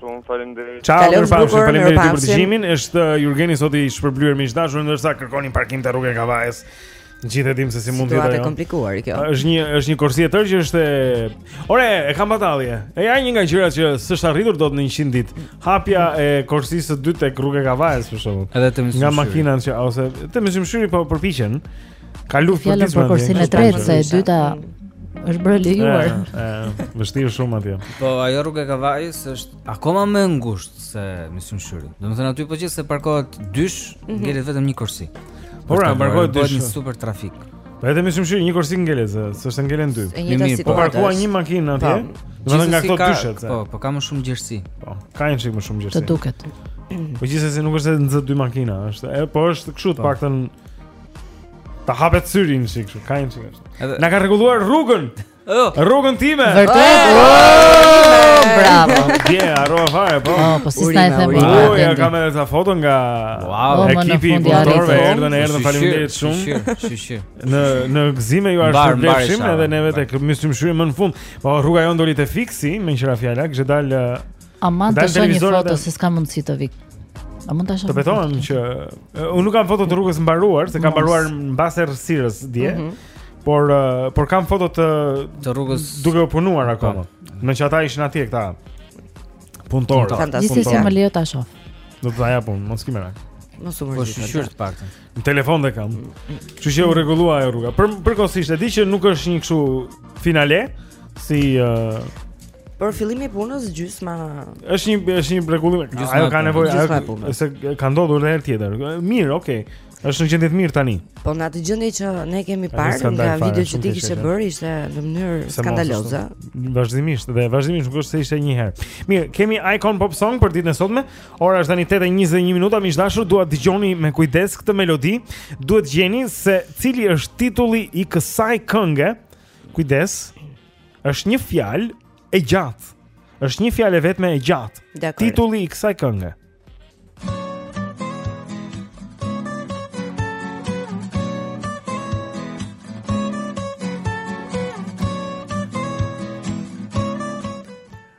Shumë faleminderit. Ciao, Kalofshi, mirëpafshim, bukur, faleminderit ju për mirëpafshim. dëgjimin. Është uh, Jurgeni sot i shpërblyer miq të dashur, ndërsa kërkonin parkim te rruga e Kavajës. Të gjithë e dimë se si mund të jetë Situatë e ajo. komplikuar kjo. A, Është një është një korsi e tërë që është e Ore, e kam batalje. E ja një nga gjërat që s'është arritur dot në 100 ditë. Hapja e korsisë së dytë tek rruga e Kavajës për shembull. Edhe të Nga makinat që ose te Myslym Shyri po përpiqen. Ka luftë për korsinë e tretë, se e dyta është bërë e lejuar. Ëh, vështirë shumë atje. Po ajo rruga e Kavajës është akoma më e ngushtë se Myslym Shyri. Domethënë aty po qe se parkohet dysh, mhm. ngelet vetëm një korsi. Po pra, parkohet dysh. Është super trafik. Po edhe Myslym Shyri një korsi ngelet, se s'është se ngelen dy. Mimi, po parkoi një makinë atje. Po, Domethënë nga këto dyshet. Po, po ka më shumë gjerësi. Po, ka një çik më shumë gjerësi. Të duket. Po gjithsesi nuk është se nxë dy makina, është. E po është kështu të po. paktën Të hapet syri një çikë, ka një çikë është. Na ka rregulluar rrugën, oh. rrugën time. Vërtet, oh. Oh. bravo. Gje, yeah, harrova fare, po. Oh, po si s'na e the. Oh, ja kam edhe ca foto nga wow. ekipi i punëtorve, erdhën, erdhën, faleminderit shumë. Shishir, Në, në gëzime jua shpërblefshim, edhe neve të mësë të mëshurim më në fund. Po, rruga jonë doli te Fiksi, me në qëra fjallak, gjedal... Uh, A mund të shoh një foto se s'ka mundësi të vij A mund ta shoh Të betohem që Unë nuk kam foto të rrugës mbaruar Se kam mbaruar mbas errësirës dje mhm. Por, por kam foto të Të rrugës Duke u punuar akoma po. Meqë ata ishin atje këta Punëtorë Gjithsesi më lejo ta shoh Do të dhaja punë, mos ki merak Mos u mërzit Po shyqyr të paktën Në telefon e kam. Kështu që u rregullua ajo rruga. Për përkohësisht e di që nuk është një kështu finale si uh, Por fillimi i punës gjysma është një është një mrekulli. Ajo ka nevojë, ajo se ka ndodhur edhe herë tjetër. Mirë, okay. Është në gjendje të mirë tani. Po nga atë gjendje që ne kemi parë nga video që ti kishe bërë ishte në mënyrë skandaloze. Vazhdimisht dhe vazhdimisht nuk është se ishte një herë. Mirë, kemi Icon Pop Song për ditën e sotme. Ora është tani 8:21 minuta, miq të dashur, dua të dëgjoni me kujdes këtë melodi. Duhet gjeni se cili është titulli i kësaj kënge. Kujdes. Është një fjalë e gjatë. Është një fjalë e vetme e gjatë. Dakord. Titulli i kësaj kënge.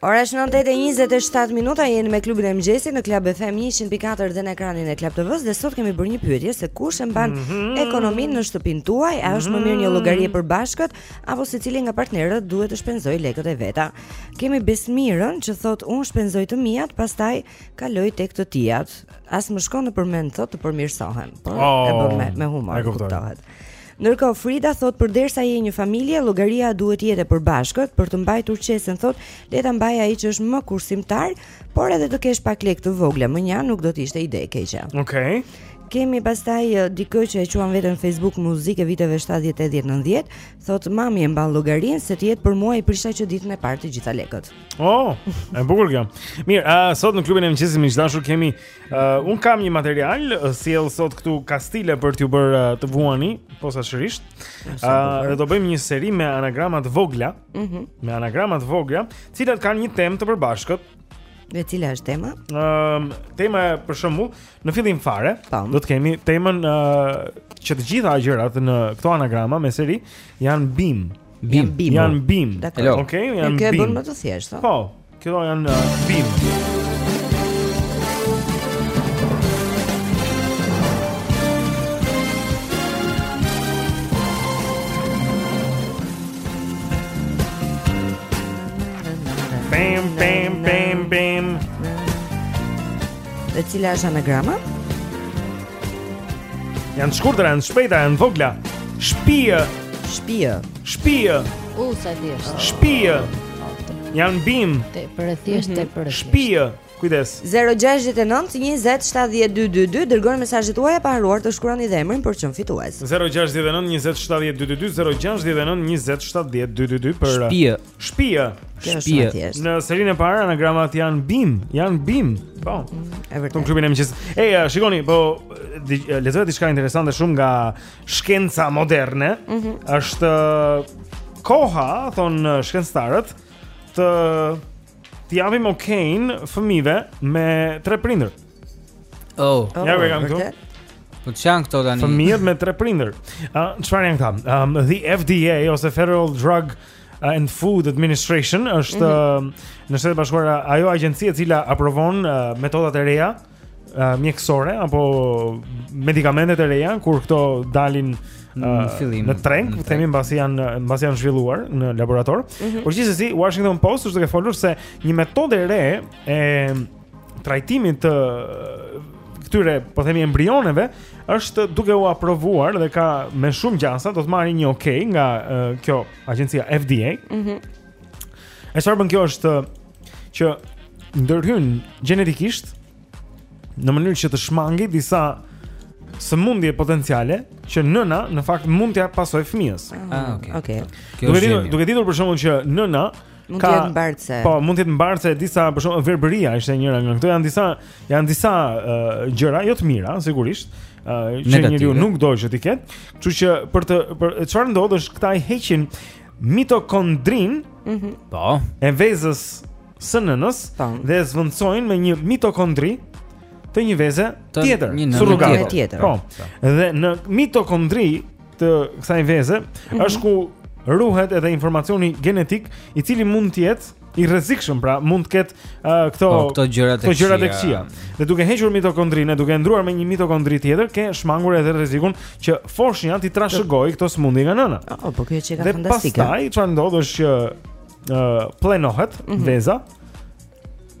Ora është 9:27 minuta, jeni me klubin e mëngjesit në Club FM 104 dhe në ekranin e Club TV-s dhe sot kemi bërë një pyetje se kush e mban mm -hmm. ekonominë në shtëpinë tuaj, a është më mirë një llogari e përbashkët apo secili nga partnerët duhet të shpenzojë lekët e veta. Kemi Besmirën që thotë unë shpenzoj të miat, pastaj kaloj tek të tijat. As më shkon nëpër mend thotë të përmirësohem, por oh, e bëj me, me humor, kuptohet. Ndërkohë Frida thotë përderisa je një familje llogaria duhet të jetë e përbashkët, për të mbajtur qesen thotë le ta mbajë ai që është më kursimtar, por edhe të kesh pak lekë të vogla mënjanë nuk do të ishte ide e keqe. Okej. Okay. Kemi pastaj eh, dikë që e quan veten Facebook muzikë viteve 70 80 90, thotë mami e mban llogarinë se të jetë për mua i prisha që ditën e parë të gjitha lekët. Oh, e bukur kjo. Mirë, uh, sot në klubin e mëngjesit miq të dashur kemi Uh, unë kam një material uh, sjell sot këtu kastile për t'ju bërë uh, të vuani posaçërisht. Uh, do bëjmë një seri me anagrama të vogla. Mhm. Mm me anagrama të vogla, të cilat kanë një temë të përbashkët. Dhe cila është tema? Ëm, uh, tema për shembull, në fillim fare, Tam. do të kemi temën uh, që të gjitha gjërat në këto anagrama me seri janë bimë. Bimë, bimë. Janë bimë. Okej, okay, janë bimë. Kjo e bën më të thjeshtë. Po. Këto janë uh, Bim. Bim bim bim bim. Dhe cila është anagrama? Janë shkurtër, janë shpejta, janë vogla. Shpia. Shpia. Shpia. U sa thjesht. Shpia. Janë bim. Tepër e thjesht, te mhm. për e thjesht. Shpia. Kujdes. 0692070222 dërgoni mesazhet tuaja pa harruar të shkruani dhe emrin për çdo fitues. 0692070222 0692070222 për Shpia. Shpia. Shpia. Në serinë e parë anagramat janë bim, janë bim. Po. E vërtetë. Në klubin e mëngjesit. Ej, shikoni, po lexoja diçka interesante shumë nga shkenca moderne mm -hmm. është koha, thon shkencëtarët, të të japim okein fëmijëve me tre prindër. Oh, oh ja vjen këtu. Po ç'janë këto tani. Fëmijët me tre prindër. Ë, uh, çfarë janë këta? Um, the FDA ose Federal Drug uh, and Food Administration është mm -hmm. uh, në Shtetet Bashkuara ajo agjenci e cila aprovon uh, metodat e reja uh, mjekësore apo medikamentet e reja kur këto dalin në uh, fillim në treg, po themi mbasi janë mbasi janë zhvilluar në laborator. Mm -hmm. Por gjithsesi Washington Post është duke folur se një metodë e re e trajtimit të këtyre, po themi embrioneve, është duke u aprovuar dhe ka me shumë gjasa do të marrë një okay nga uh, kjo agjencia FDA. Mhm. Mm e çfarë bën kjo është që ndërhyn gjenetikisht në mënyrë që të shmangi disa sëmundje potenciale që nëna në fakt mund t'ia pasojë fëmijës. Ah, okay. Okay. Duke ditur, duke ditur për shembull që nëna mund të jetë mbartëse. Po, mund të jetë mbartëse e disa për shembull verbëria ishte njëra nga këto janë disa janë disa uh, gjëra jo të mira, sigurisht, uh, që njeriu nuk do që t'i ketë. Kështu që për të për çfarë ndodh është këta i heqin mitokondrinë, mm -hmm. po, e vezës së nënës po. dhe e zëvendësojnë me një mitokondri të një veze tjetër, surrogat tjetër. Po. po. Dhe në mitokondri të kësaj veze mm -hmm. është ku ruhet edhe informacioni genetik, i cili mund të jetë i rrezikshëm, pra mund të ketë uh, këto po, këto gjërat e këqija. Të këqija. Dhe duke hequr mitokondrinë, duke e ndërruar me një mitokondri tjetër, ke shmangur edhe rrezikun që foshnja t'i trashëgojë këto sëmundje nga nëna. Po, po kjo qenka fantastike. Dhe pastaj çfarë ndodh është që uh, pllenohet mm -hmm. veza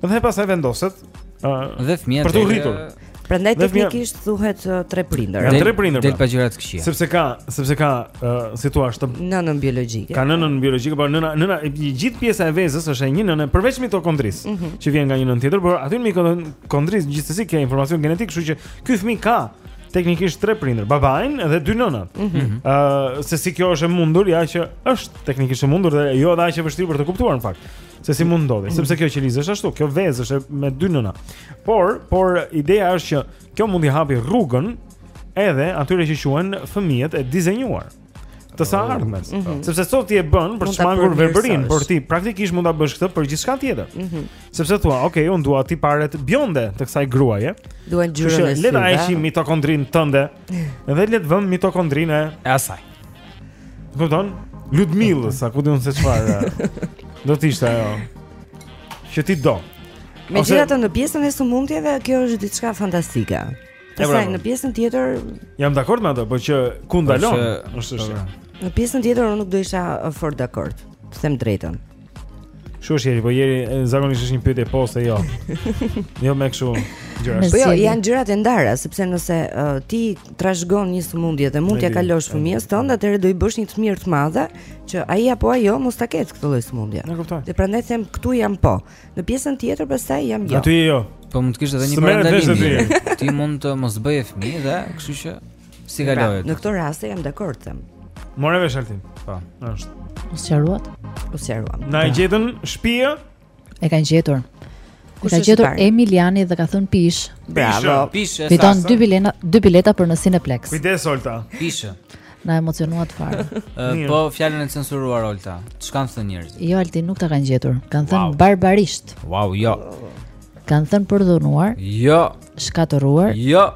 dhe pastaj vendoset Dhe fëmija Për të rritur Prandaj teknikisht thuhet uh, tre prindër. Tre prindër. Del pra. pa gjëra të këqija. Sepse ka, sepse ka, uh, si thua, është nënën biologjike. Ka nënën biologjike, por nëna, nëna e gjithë pjesa e vezës është e një nënë, përveç mitokondrisë, mm -hmm. që vjen nga një nënë tjetër, por aty në mitokondri gjithsesi ka informacion gjenetik, kështu që ky fëmijë ka teknikisht tre prindër, babain dhe dy nënat. Ëh, mm -hmm. uh, se si kjo është e mundur, ja që është teknikisht e mundur dhe jo edhe aq e vështirë për të kuptuar në fakt. se si mund ndodhi, sepse kjo qelizë është ashtu, kjo vezë është me dy nëna. Por, por ideja është që kjo mund t'i hapi rrugën edhe atyre që quhen fëmijët e dizenjuar të sa oh, ardhmes. Mm -hmm. Sepse sot ti e bën për të shmangur verbërinë, por ti praktikisht mund ta bësh këtë për gjithçka tjetër. Mm -hmm. Sepse thua, ok, unë dua t'i marr bjonde të kësaj gruaje. Dua ngjyrën e saj. Le ta heqim mitokondrin tënde. Edhe le të vëmë mitokondrinë e asaj. Kupton? Ludmilla, sa ku di unë se çfarë. Do të ishte ajo. Që ti do. Megjithatë në pjesën e sëmundjeve kjo është diçka fantastike. Pastaj në pjesën tjetër Jam dakord me atë, por që ku po ndalon? Është është. Në pjesën tjetër unë nuk do isha fort dakord, të them drejtën. Kështu është jeri, po jeri zakonisht është një pyetje po se jo. Jo më kështu. Po jo, janë gjërat e ndara, sepse nëse uh, ti trashëgon një sëmundje dhe mund t'ia kalosh fëmijës tënd, atëherë do i bësh një të mirë të madhe që ai apo ajo mos ta ketë këtë lloj sëmundje. E kuptoj. Dhe prandaj them këtu jam po. Në pjesën tjetër pastaj jam jo. Aty jo. Po mund të kishte edhe një parandalim. Ti mund të mos bëje fëmijë dhe, kështu që Si pra, kaloi? Në këtë rast jam dakord them. More vesh Altin. Po, është. U sqaruat? U sqaruam. Na e pra. gjetën në shtëpi? E kanë gjetur. E ka gjetur Emiliani dhe ka thënë pish. Bravo. Pish. Fiton dy bileta, dy bileta për në Cineplex. Kujdes Olta. Pish. Na emocionuat fare Po fjalën e censuruar Olta Çka kanë thënë njerëzit? Jo, Altin nuk ta kanë gjetur Kanë thënë wow. barbarisht Wow, jo Kanë thënë përdhunuar Jo Shkatërruar Jo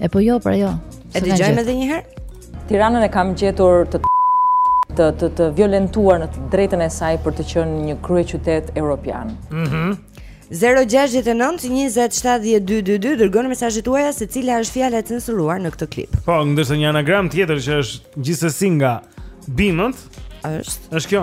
E po jo, pra jo. E dëgjojmë edhe një herë? Tiranën e kam gjetur të të të, të violentuar në të drejtën e saj për të qenë një kryeqytet europian. Mhm. Mm 0-6-9-27-22-22 Dërgoni mesazhet tuaja se cila është fjala e censuruar në këtë klip Po, ndërsa një anagram tjetër që është gjithsesi nga bimët është është kjo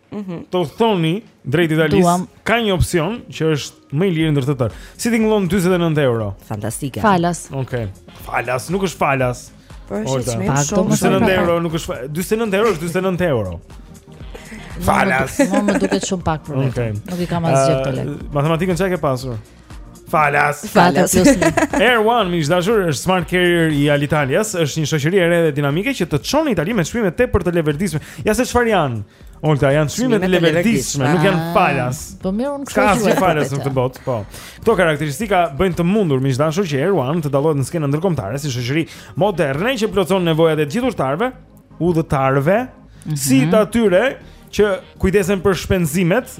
Mhm. Mm të udhëtoni drejt Italisë ka një opsion që është më i lirë ndër të tërë. Si tingëllon 49 euro? Fantastike. Falas. Okej. Okay. Falas, nuk është falas. Por është çmim shumë. 49 euro nuk është 49 euro është 49 euro. Falas. Mua më duket shumë pak për vetë. Okay. Nuk i kam asgjë të lek. Matematikën ç'e ke pasur? Falas. Falas. Air One, miq të dashur, është smart carrier i Alitalias, është një shoqëri e re dhe dinamike që të çon në Itali me çmime tepër të leverdishme. Ja se çfarë janë. Olta, janë çmime të leverdishme, nuk janë ah, falas. Po mirë, unë kështu. Ka gjë falas në këtë botë, po. Këto karakteristika bëjnë të mundur miq të dashur që Air One të dallohet në skenën ndërkombëtare si shoqëri moderne që plotëson nevojat e gjithë udhëtarëve, udhëtarëve, mm -hmm. si të atyre që kujdesen për shpenzimet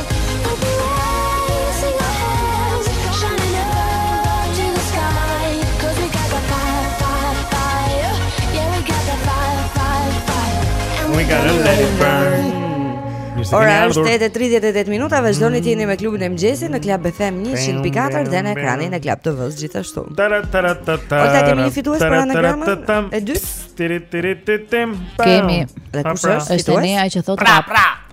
Ora është 8:38 minuta, vazhdoni të jeni me klubin e mëngjesit në Club FM 104 dhe në ekranin e Club TV-s gjithashtu. A kemi një fitues për anagramën e dytë. Kemi. Dhe kush është? Është Enea që thotë pra. pra.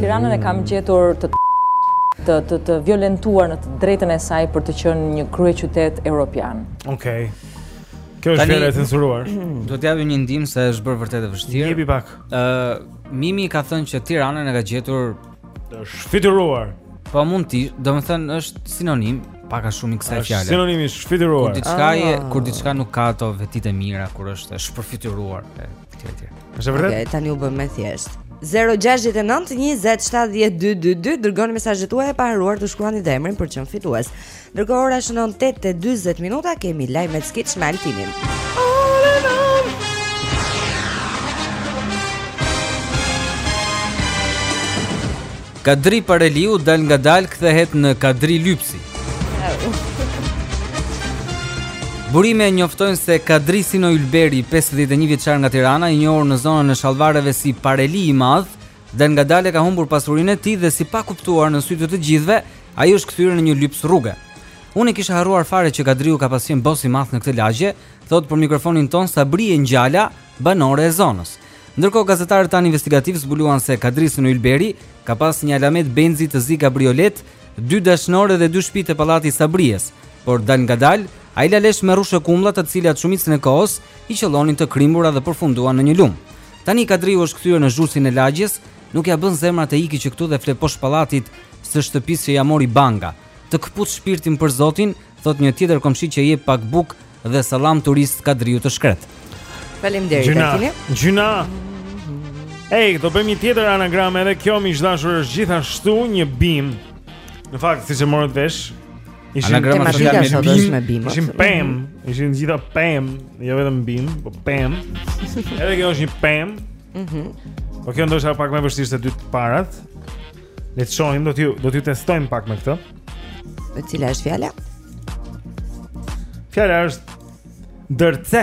Tiranën e kam gjetur të të të të violentuar në të drejtën e saj për të qenë një kryeqytet europian. Okej. Kjo është fjala e censuruar. Do t'ua japim një ndihmë se është bërë vërtet e vështirë. Jepi pak. Ë, Mimi ka thënë që Tiranën e ka gjetur E shfytyruar. Po mund ti, domethënë është sinonim pak a shumë i kësaj fjale. Sinonim i shfytyruar. Kur diçka je, ah. kur diçka nuk ka ato vetitë e mira kur është e shpërfytyruar e këtij etj. Është vërtet? Okej, tani u bë më thjesht. 069 20 70 222 dërgoni mesazhet tuaja pa harruar të shkruani dhe emrin për të qenë fitues. Ndërkohë ora shënon 9:40 minuta, kemi lajme skiç me Altinin. Kadri Pareliu dalëngadalë kthehet në Kadri Lypsi. Burime njoftojnë se Kadri Sino Ylberi, 51 vjeçar nga Tirana, i njohur në zonën e Shallvareve si Pareli i Madh, Dalëngadalë ka humbur pasurinë e tij dhe si pa kuptuar në sy të gjithëve, ai është kthyer në një lypës rruge. Unë e kisha harruar fare që Kadriu ka pas qenë boss i madh në këtë lagje, thotë për mikrofonin tonë Sabrie Ngjala, banore e zonës. Ndërkohë gazetarët tanë investigativë zbuluan se Kadri Sino Ylberi ka pas një alamet benzi të zi kabriolet, dy dashnore dhe dy shpia te pallati i Sabries, por dalëngadalë ai la lesht me rrush e kumbulla të cilat shumicën e kohës i qëllonin të krimbura dhe përfunduan në një lumë. Tani Kadriu është kthyer në zhursin e lagjes, nuk ja bën zemra të iki që këtu dhe fle poshtë pallatit së shtëpisë që ja mori banka. Të këput shpirtin për Zotin, thotë një tjetër komshi që i jep pak bukë dhe sallam turist Kadriut të shkretë. Faleminderit. Gjynah, Altini. Gjynah. Ej, do bëjmë një tjetër anagramë edhe kjo miq të dashur është gjithashtu një bimë. Në fakt, siç e morët vesh, Ishin anagrama sot janë me bimë, me bimë. Ishin pemë, ishin të gjitha pemë, jo vetëm bimë, po pemë. Edhe kjo është një pemë. Mhm. Po kjo ndoshta pak më e vështirë se dy të parat. Le të shohim, do t'ju do t'ju testojmë pak me këtë. E cila është fjala? Fjala është dërce.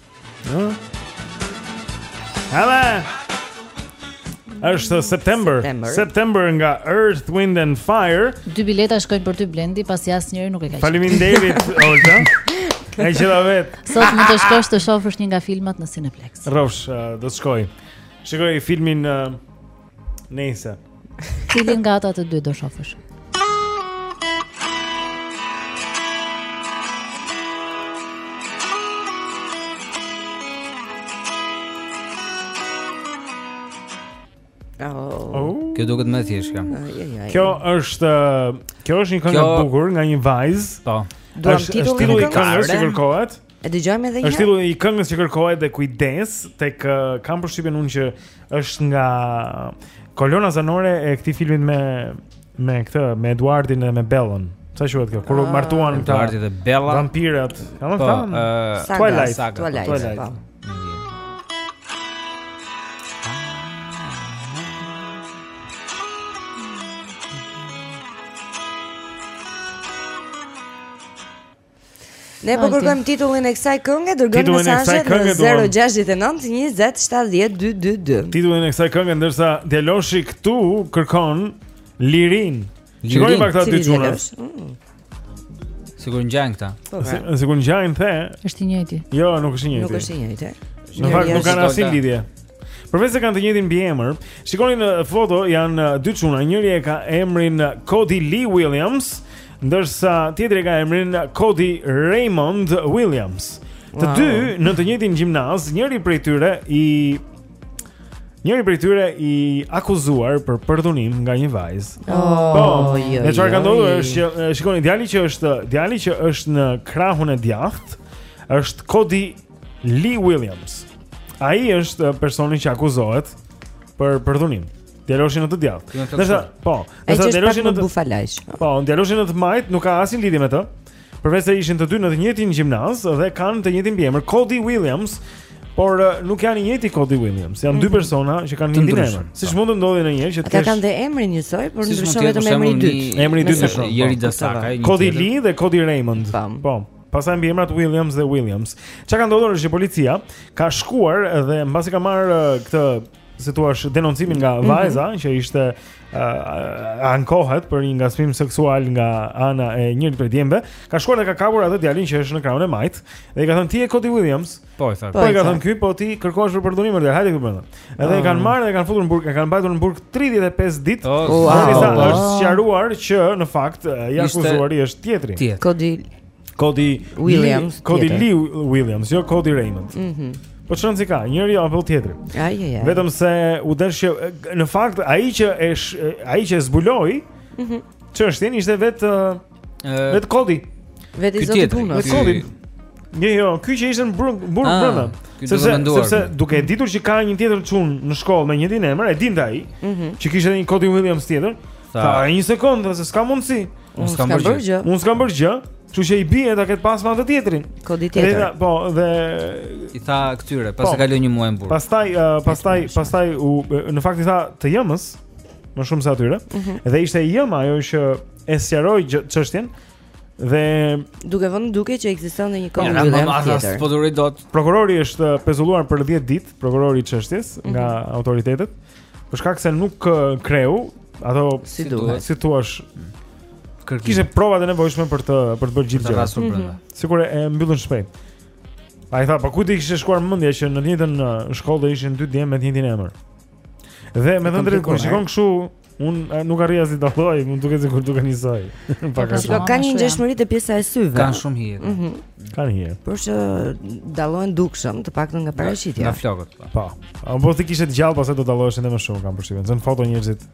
Hë? Hala! Është September. September. September nga Earth, Wind and Fire. Dy bileta shkojnë për ty Blendi, pasi asnjëri nuk e ka gjetur. Faleminderit, Olta. E që da vet. Se mund të shkosh të shofësh një nga filmat në Cineplex. Rrofsh, uh, do të shkoj. Shikoj filmin uh, Nëse. Cilin nga këta të dy do shofësh? Oh. oh. Kjo duket më e thjeshtë kjo. Kjo është kjo është një këngë e bukur nga një vajzë. Po. Duam titullin e këngës. Është titulli i këngës që kërkohet. E dëgjojmë edhe një herë. Është titulli i këngës që kërkohet dhe kujdes tek kam përshtypjen unë që është nga kolona zanore e këtij filmit me me këtë, me Eduardin dhe me Bellën. Si quhet kjo? Kur u martuan këta Eduardi dhe Bella. Vampirat. Domethënë. Po, Twilight. Saga, Twilight. Twilight. Po. Ne po kërkojmë titullin e kësaj kënge, dërgoni mesazhet në 069 20 70 222. Titullin e kësaj kënge ndërsa djaloshi këtu kërkon lirinë. Shikoni pak këta dy çuna. Mm. Sikur ngjajnë këta. Po, pra. Sikur ngjajnë the. Është i njëjti. Jo, nuk është i njëjti. Nuk është i njëjti. Në fakt nuk kanë asnjë lidhje. Përveç se kanë të njëjtin mbiemër, shikoni në foto janë uh, dy çuna, njëri e ka emrin uh, Cody Lee Williams, ndërsa tjetri ka emrin uh, Cody Raymond Williams. Të dy në të njëjtin gjimnaz, njëri prej tyre i njëri prej tyre i akuzuar për përdhunim nga një vajzë. Oh, po, jo, e çfarë ka ndodhur është që shikoni djali që është djali që është në krahun e djathtë, është Cody Lee Williams. Ai është personi që akuzohet për përdhunim. Djaloshi në të djathtë. Ndërsa po, ndërsa djaloshi në bufalajsh. Po, po djaloshi në të majtë nuk ka asnjë lidhje me të. Përveç se ishin të dy në të njëjtin gjimnaz dhe kanë të njëjtin emër, Cody Williams, por eh, nuk janë i njëjti Cody Williams. Janë dy mhm. persona që kanë një emër. Siç po. mund të ndodhë ndonjëherë që të kesh. Ata kanë dhe emrin njësoj, por ndryshon vetëm emri i dytë. Emri i dytë është Jeri Dasaka, Cody Lee dhe Cody Raymond. Po. po. Pastaj mbiemrat Williams dhe Williams. Çka ka ndodhur është që policia ka shkuar dhe mbasi ka marrë këtë si thua denoncimin nga mhm. vajza mm -hmm. që ishte uh, ankohet për një ngacmim seksual nga ana e njërit prej djemve, ka shkuar dhe ka kapur atë djalin që është në krahun e majtë dhe i ka thënë ti je Cody Williams. Po i thënë. Po i ka thënë ky, po ti kërkohesh për përdhunim edhe hajde këtu brenda. Edhe e kanë ah. marrë e kanë futur në burg, e kanë mbajtur në burg 35 ditë. Derisa oh, është sqaruar që në fakt i akuzuari është tjetri. Cody Cody Williams. Cody Lee Williams, jo Cody Raymond. Mhm. Po ç'rëndësi ka, njëri apo tjetri. Ai ai ai. Vetëm se u desh që në fakt ai që është ai që zbuloi. Mhm. Çështjen ishte vetë Vetë Cody. Vetë i zoti i punës. Vetë Cody. Jo jo, ky që ishte në burg burg ah, brenda. Sepse sepse duke e ditur që ka një tjetër çun në shkollë me të njëjtin emër, e dinte ai, mhm. që kishte një Cody Williams tjetër. Tha, një sekondë, se s'ka mundësi. Unë s'kam bërë gjë. Unë s'kam bërë gjë. Kështu që i bie ta ketë pas me atë tjetrin. Cody tjetër. Dhe, po, dhe i tha këtyre, po. pasi kaloi një muaj në burg. Pastaj, uh, pastaj, pastaj u në fakt i tha të ëmës, më shumë se atyre. Mm -hmm. Dhe ishte e ëma ajo që e sqaroi çështjen dhe duke vënë në dukje që ekziston një Cody tjetër. Ja, mama s'po duroi dot. Prokurori është pezulluar për 10 ditë, prokurori i çështjes mm -hmm. nga mhm. autoritetet, për shkak se nuk kreu ato si duhet. Si thua? Kërkime. Kishte provat e nevojshme për të për të bërë gjithë gjërat. Mm -hmm. Sikur e mbyllën shpejt. Ai tha, po ku të të kishte shkuar mendja që në të njëjtën shkollë ishin dy djem me të njëjtin emër? Dhe me thënë të drejtën, kur shikon kështu, Un nuk arrij si ta them, mund duket sikur duken njësoj. Po, Pak a shumë. Ka një ngjashmëri te pjesa e syve. Kanë shumë hije. Ëh. Mhm. Kanë hije. Por që dallohen dukshëm, të paktën nga paraqitja. Nga flokët. Po. po. Po po t'i kishe të gjallë, pastaj do dalloheshin edhe më shumë, kam përshtypjen. Se në foto njerëzit.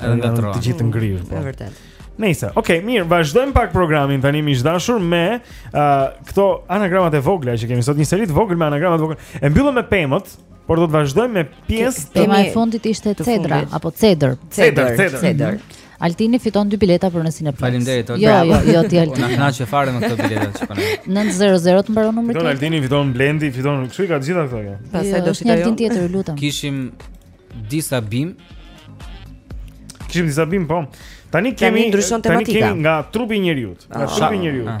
Edhe nga trupi. Të gjithë të ngrirë, po. Është vërtet. Nejse, ok, mirë, vazhdojmë pak programin tani miq të dashur me uh, këto anagramat e vogla që kemi sot, një seri të vogël me anagramat e vogla. E mbyllëm me bimët, Por do të vazhdojmë me pjesë të Bima e fundit ishte Cedra apo Cedër. Cedër, Cedër. Cedër. Altini fiton dy bileta për Cineplexx. Faleminderit. Jo, jo, jo ti Altini. Na kënaqe fare me këto bileta që kanë. 900 të mbaron numri. Don Altini fiton Blendi, fiton kështu i ka të gjitha këto. Jo. Pastaj do fitoj. Një Altin tjetër, ju lutem. Kishim disa bimë. Kishim disa bimë, po. Tani kemi tematika. Tani kemi nga trupi i njeriu. Nga ah. trupi i njeriu. Ah.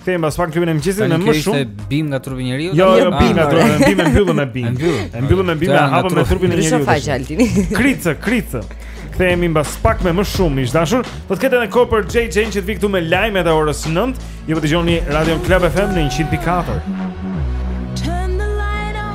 Kthehemi pas pak në klubin e mëngjesit me më shumë. Ishte bimë nga trupi i njeriu. Jo, jo bimë nga trupi, ah. bimë e mbyllëm me bimë. E mbyllëm me bimë, e hapëm me trupin e njeriu. Sa faqe Altini. Kricë, kricë. Kthehemi mbas pak me më shumë miq të dashur. Do të ketë edhe kohë për Xhejxhein që të vijë këtu me lajmet e orës 9. Ju po dëgjoni Radio Club FM në 100.4.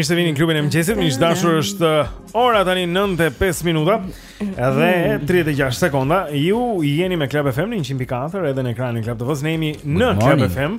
Mirë se vini në klubin e mëngjesit. Miq të dashur, është uh, ora tani 9:05 minuta dhe 36 sekonda. Ju jeni me Club FM në 100.4 edhe në ekranin e Club TV-s. Ne jemi në Club FM.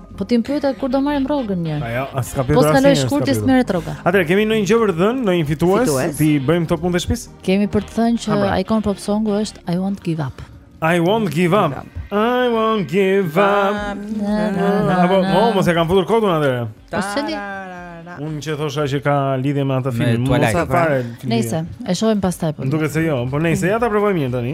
Po ti më pyete kur do marrim rrogën një. Po jo, as ka pyetur. Po s'kaloi shkurti s'merret rroga. Atëherë kemi ndonjë gjë për të dhënë, ndonjë fitues, fitues. t'i bëjmë këto punë të shtëpisë? Kemi për të thënë që pra. Icon Pop Songu është I won't give up. I won't give up. I won't give up. Apo mo mos e kam futur kot unë atëherë. Po s'e di. Unë që thoja që ka lidhje me atë film, me Twilight pra. Nejse e shohim pastaj po. Duket se jo, po nejse ja ta provojmë mirë tani.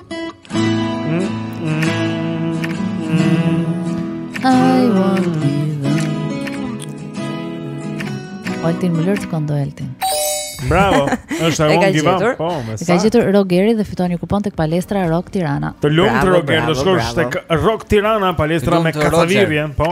I want to be the Altin më lër të këndoj Altin Bravo, është I won't give up po, E ka gjetur Rogeri dhe fiton një kupon tek palestra Rock Tirana Të lumtë Rogeri, do shkosh tek Rock Tirana, palestra me kasavirje Po,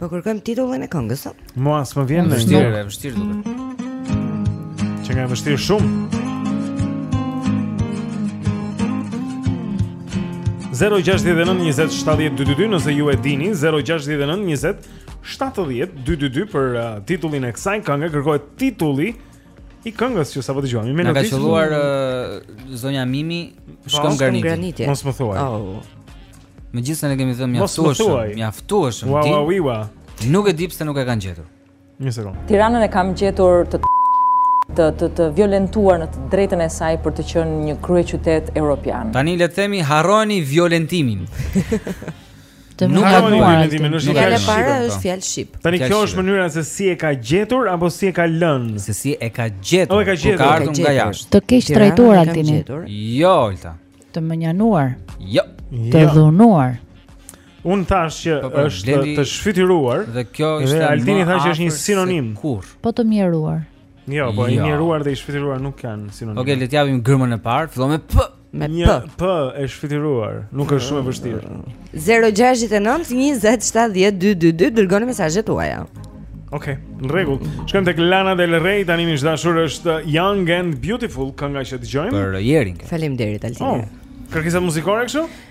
Po kërkojmë titullin e këngës, a? Mua s'më vjen e vështirë, e vështirë duket. Qenka e vështirë shumë. 0692070222 nëse ju e dini 0692070222 për uh, titullin e kësaj kënge kërkohet titulli i këngës që sapo dëgjuam. Më ka qëlluar zonja Mimi po, shkëmb graniti. Mos më thuaj. Oh. Megjithëse ne kemi thënë mjaftueshëm, mjaftueshëm ti. Wow, wow, wow. Nuk e di pse nuk e kanë gjetur. Një sekond. Tiranën e kam gjetur të të të të violentuar në të drejtën e saj për të qenë një kryeqytet europian. Tani le të themi harroni violentimin. Se nuk ka violentimi, nuk është fjalë fare, është fjalë shqip. Tani kjo është mënyra se si e ka gjetur apo si e ka lënë? Se si e ka gjetur? Po e ka gjetur, ka ardhur nga jashtë. Të keqtrajtuar Altini. Jo, Alta. Të mënjanuar. Jo. Të jo. dhunuar. Unë thashë që po, po, është të shfytyruar dhe kjo ishte më. Altini thashë që është një sinonim. Kur? Po të mjeruar. Jo, po i jo. mjeruar dhe i shfytyruar nuk janë sinonim. Okej, le të japim gërmën e parë. Fillon me p. Me një P. P e shfytyruar. Nuk është shumë e vështirë. 069 20 70 222 dërgoni mesazhet tuaja. Okej, okay, në rregull. Shkojmë tek Lana Del Rey tani miq të dashur është Young and Beautiful kënga që dëgjojmë. Për Jerin. Faleminderit Altin. Oh, kërkesa muzikore kështu?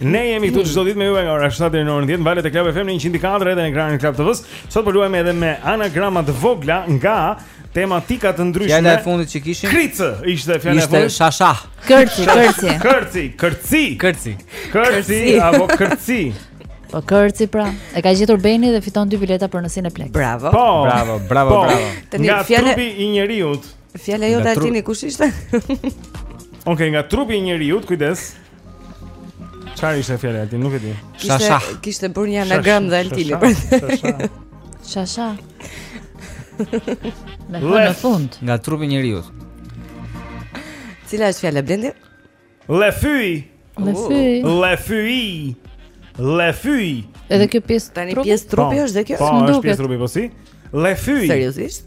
Ne jemi këtu çdo ditë me ju nga ora 7 deri në orën 10 në valët e Club FM në 104 edhe në ekranin e Club TV-s. Sot po luajmë edhe me anagrama të vogla nga tematika të ndryshme. Fjala e fundit që kishim. Kricë ishte fjala e fundit. Ishte shasha. Kërci, kërci. Kërci, kërci. Kërci. Kërci apo kërci. Po kërci pra. E ka gjetur Beni dhe fiton dy bileta për në Cineplex. Bravo. Po, bravo, bravo, po. bravo. Nga fjale... trupi i njeriu. Fjala jote tru... Altini kush ishte? Okej, okay, nga trupi i njeriu, kujdes. Çfarë ishte fjala, Altin, nuk e di. Shasha. Kishte bërë një anagram dhe Altin. Shasha. Shasha. Me n në fund. Nga trupi i njeriut. Cila është fjala Blendi? Le fui. Le fui. Le fui. Le fui. Edhe kjo pjesë tani pjesë trupi po, është dhe kjo. Po, është pjesë trupi po si? Lefyj. Seriozisht?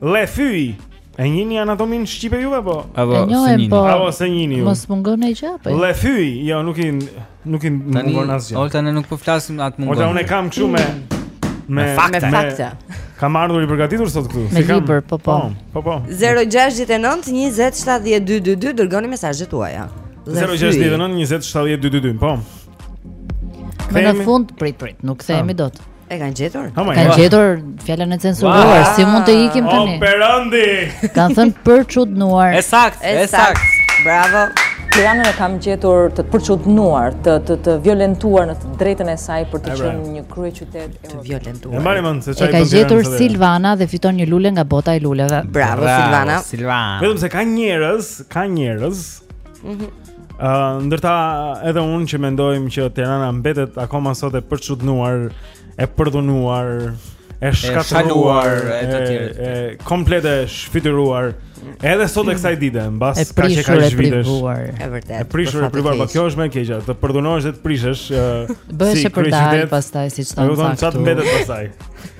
Lefyj. E njihni anatominë shqipe juve po? Apo e njojnë po Apo s'e njihni ju Mos mungon ndonjë gjë po? Lefyj, jo nuk i Nuk i mungon asgjë Tani, Olta ne nuk po flasim atë mungon Olta, unë kam kështu me Me, me fakte, me fakte. Kam ardhur i përgatitur sot këtu. Me libër, po po. Po po. 069 20 70 222 dërgoni mesazhet tuaja. 069 20 70 222. Po. Më në fund prit prit, nuk themi dot. E kanë gjetur? Oh kanë gjetur fjalën e censuruar, wow. si mund të ikim tani? Oh, perëndi. Kanë thënë përçudnuar. E saktë, e saktë. Bravo. Tiranën e kam gjetur të përçudnuar, të të të violentuar në të drejtën e saj për të qenë një kryeqytet evropian. Të violentuar. E marrim se çfarë. E ka gjetur Silvana dhe fiton një lule nga bota e luleve. Bravo, Bravo Silvana. Silvana. Vetëm se ka njerëz, ka njerëz. Mhm. Uh, ndër ta edhe unë që mendojmë që Tirana mbetet akoma sot e përçudnuar, e përdhunuar, e shkatërruar, e, e, e, e komplet e shfytyruar. Edhe sot e kësaj dite, mbas kaq e kaq vitesh. E vërtetë. E prishur e privuar, po kjo është më e keqja, të përdhunohesh dhe të prishesh. Bëhesh si e përdalë pastaj siç thonë faktu. Do të thonë ça të mbetet pastaj.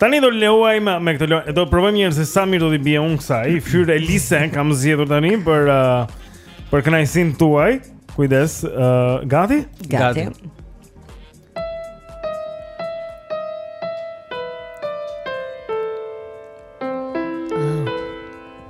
Tani do luajmë me këtë lojë. Do provojmë një herë se sa mirë do t'i bie unë kësaj. Für Elise kam zgjedhur tani për uh, për kënaqësinë tuaj. Kujdes, uh, gati? Gati.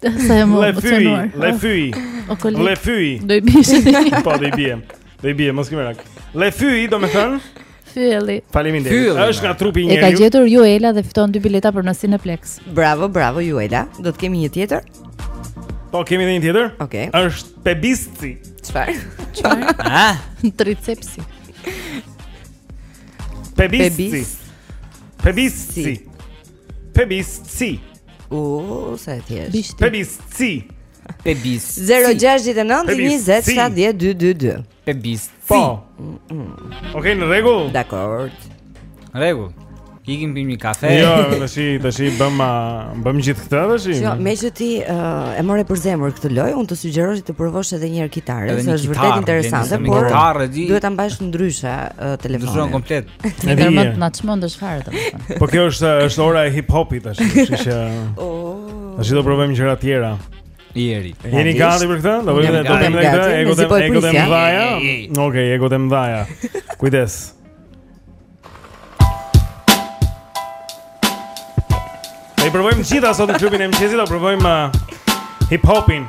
Sa e mund të shënuar. Le fyj, le fyj. Le fyj. Do i biesh. Po do i bie. Do i bie mos ki merak. Le fyj, domethënë. Fyelli. Faleminderit. Është nga trupi i njeriut. E ka gjetur Juela dhe fiton dy bileta për në Cineplex. Bravo, bravo Juela. Do të kemi një tjetër? Po kemi edhe një tjetër? Okej. Okay. Është Pebisci. Çfarë? Çfarë? Ah, tricepsi. Pebisci. Pebisci. Pebisci. Uuu, sa e thjesht. Bishti. Pebis ci. Pebis. 069 20 70 222. Pebis. Po. Okej, në rregull. Dakor. Në rregull. Ikim pim një kafe. Jo, tash tash bëm bëm gjithë këtë tash. Jo, me që ti uh, e more për zemër këtë lojë, unë të sugjeroj të provosh edhe një herë kitarën, se është vërtet interesante, por duhet ta mbash ndryshe uh, telefonin. Ndryshon komplet. Ne do të na çmendësh fare domethënë. Po kjo është është ora e hip hopit tash, kështu që. Oh. Tash do provojmë gjëra të tjera. Ieri. Jeni gati për këtë? Do bëjmë do bëjmë këtë. Ego të ego të mbaja. Okej, ego të mbaja. Kujdes. Ne provojmë gjitha sot në klubin e mëngjesit, do provojmë uh, hip hopin.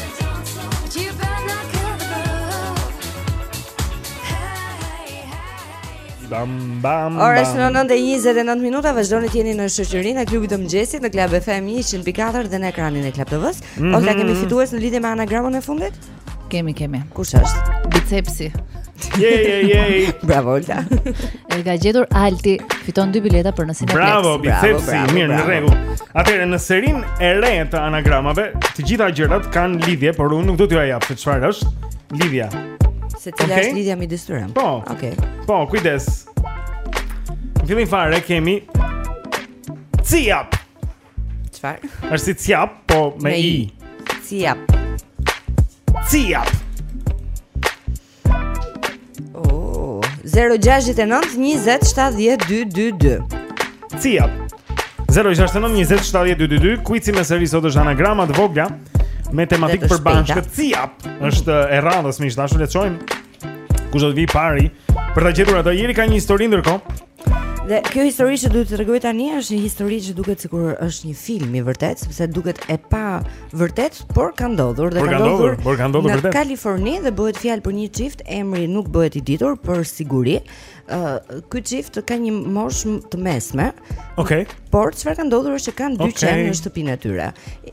Bam bam. Ora është 9:29 minuta, vazhdoni të jeni në shoqërinë e klubit të mëngjesit në Club FM 104 dhe në ekranin e Club TV-s. Mm -hmm. Ose a kemi fitues në lidhje me anagramën e fundit? Kemi, kemi. Kush është? Bicepsi. Yay yay yay. Bravo Alti. E ka gjetur Alti, fiton dy bileta për në Cineplexx. Bravo, bicepsi, mirë, në rregull. Atëherë në serinë e re të anagramave, të gjitha gjërat kanë lidhje, por unë nuk do t'jua jap se çfarë është lidhja. Se cila okay? është lidhja midis tyre? Po. Okej. Okay. Po, kujdes. Në fillim fare kemi Ciap. Çfarë? Është si cjap, po me i. Cjap. Cjap. Oh, 069 20 70 222. Cjap. 069 20 70 222, kuici me seri sot është anagrama të vogla me tematikë të përbashkët. Cjap. Është e radhës, miq të dashur le të shohim. Kush do të vijë i pari? Për ta gjetur atë, Jeri ka një histori ndërkohë. Dhe kjo histori që duhet të tregoj tani është një histori që duket sikur është një film i vërtetë, sepse duket e pavërtetë, por ka ndodhur dhe por ka ndodhur, por ka ndodhur vërtet. Në Kaliforni dhe bëhet fjalë për një çift, emri nuk bëhet i ditur për siguri. Ë, uh, ky çift ka një moshë të mesme. Okej. Okay. Por çfarë ka ndodhur është që kanë dy qen okay. në shtëpinë e tyre.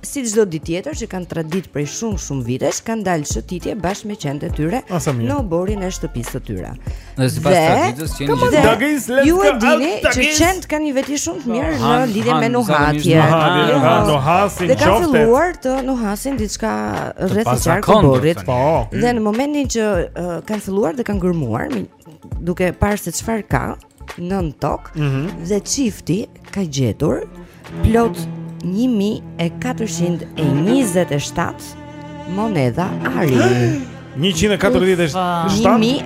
Si çdo ditë tjetër që kanë traditë prej shumë shumë vitesh, kanë dalë shëtitje bashkë me qentë e tyre në oborrin e shtëpisë së tyre. Dhe sipas traditës që një Ju e dini që qentë kanë një veti shumë të mirë në lidhje me nuhatje. Dhe kanë filluar të nuhasin diçka rreth e qark oborrit. Po. Dhe në momentin që kanë filluar dhe kanë gërmuar duke parë se çfarë ka, nën tokë mm -hmm. dhe çifti ka gjetur plot 1427 monedha ari. 147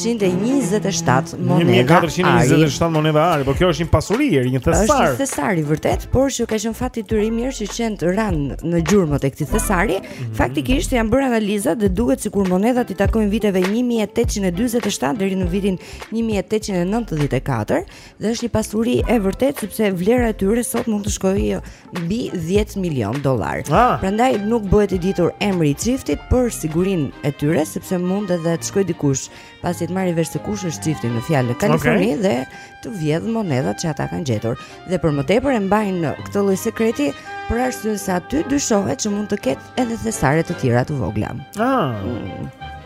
1427 monedha. 1427 monedha ari, por kjo është një pasuri, një thesar. Është një thesar i vërtetë, por që ka qenë fati i tyre i mirë që qentë ranë në gjurmët e këtij thesari. Mm -hmm. Faktikisht janë bërë analizat dhe duket sikur monedhat i takojnë viteve 1847 deri në vitin 1894 dhe është një pasuri e vërtetë sepse vlera e tyre sot mund të shkojë mbi 10 milion dollarë. Ah. Prandaj nuk bëhet i ditur emri i çiftit për sigurinë e tyre sepse mund edhe të shkojë dikush pasi të marrë vesh se kush është çifti në fjalë në Kaliforni okay. dhe të vjedhë monedhat që ata kanë gjetur. Dhe për më tepër e mbajnë këtë lloj sekreti për arsye se aty dyshohet që mund të ketë edhe thesare të tjera të vogla. Ah. Mm.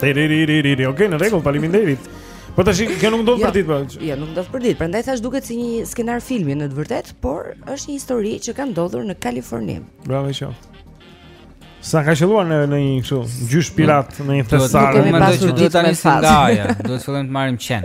Tiririririri. Okej, në rregull, faleminderit. Po tash kjo nuk ndodh përditë po. Jo, nuk ndodh përditë. Prandaj thashë duket si një skenar filmi në të vërtetë, por është një histori që ka ndodhur në Kaliforni. Bravo qoftë. Sa ka qëlluar në në një kështu gjysh pirat në një thesar. Ne kemi pasur ditë tani të ndaja. Duhet të fillojmë të marrim qen.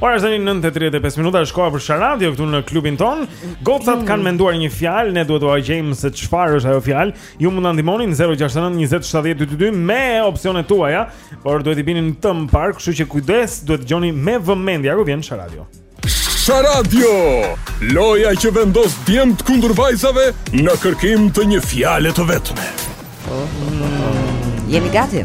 Ora është tani 9:35 minuta, është koha për Sharadio këtu në klubin tonë. Gocat kanë mm. menduar një fjalë, ne duhet t'ua gjejmë se çfarë është ajo fjalë. Ju mund të na ndihmoni në 069 20 70 222 me opsionet tuaja, por duhet t'i bini në të më parë, kështu që kujdes, duhet të dëgjoni me vëmendje se vjen Sharadio. Sharadio, loja që vendos djemtë kundër vajzave në kërkim të një fjale të vetme. Oh, oh, oh. Jemi gati.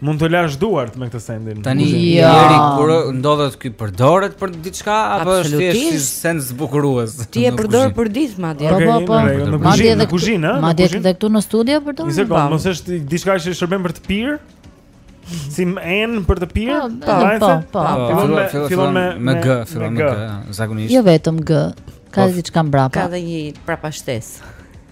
Mund të lash duart me këtë sendin. Tani ja. Deri kur ndodhet ky përdoret për diçka apo është thjesht si send zbukurues? Ti e përdor përditë madje. Po po po. Në kuzhinë, në kuzhinë, ëh. Madje edhe këtu në studio përdor. Një sekond, po. mos është diçka që shërben për të pirë? Si enë për të pirë? Po, po, po. po. Fillon me me g, fillon me g, zakonisht. Jo vetëm g, ka diçka mbrapa. Ka edhe një prapashtesë.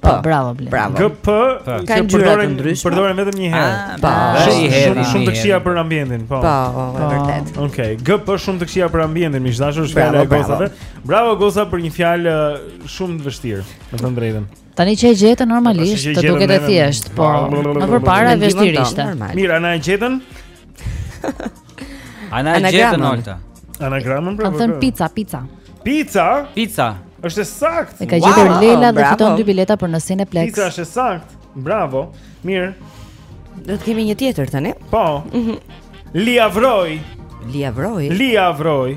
Po, po, bravo Blendi. Bravo. GP që përdoren përdoren vetëm një herë. Ah, po, shumë herë, shumë të këqija për ambientin, po. Po, po, po. vërtet. Okej, GP shumë të këqija për ambientin, miq të dashur, është fjala e gocave. Bravo goca për një fjalë uh, shumë të vështirë, me thënë të drejtën. Tani që e gjetën normalisht, të duket e thjeshtë, po. Më përpara e vështirë ishte. Mirë, a na e gjetën? A na e gjetën Olta anagramën pra Kanë thënë po, po. pizza, pizza Pizza? Pizza është e saktë E ka gjetur wow, Lela dhe fiton dy bileta për në Cineplexx Pizza është e saktë Bravo Mirë Do të kemi një tjetër tani Po mm -hmm. Lia vroj Lia vroj Lia vroj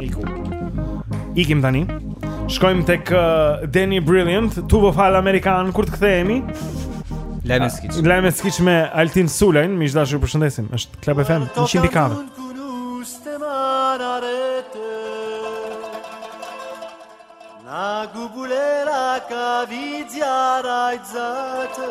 Iku. Ikim tani. Shkojmë tek uh, Dany Brillant, Tu vuò fà l'americano kur të kthehemi. Lajme skiç. Lajme skiç me Altin Sulajn, miq të dashur, ju përshëndesim. Është Club FM 104. Na gubulera ka vidja rajzate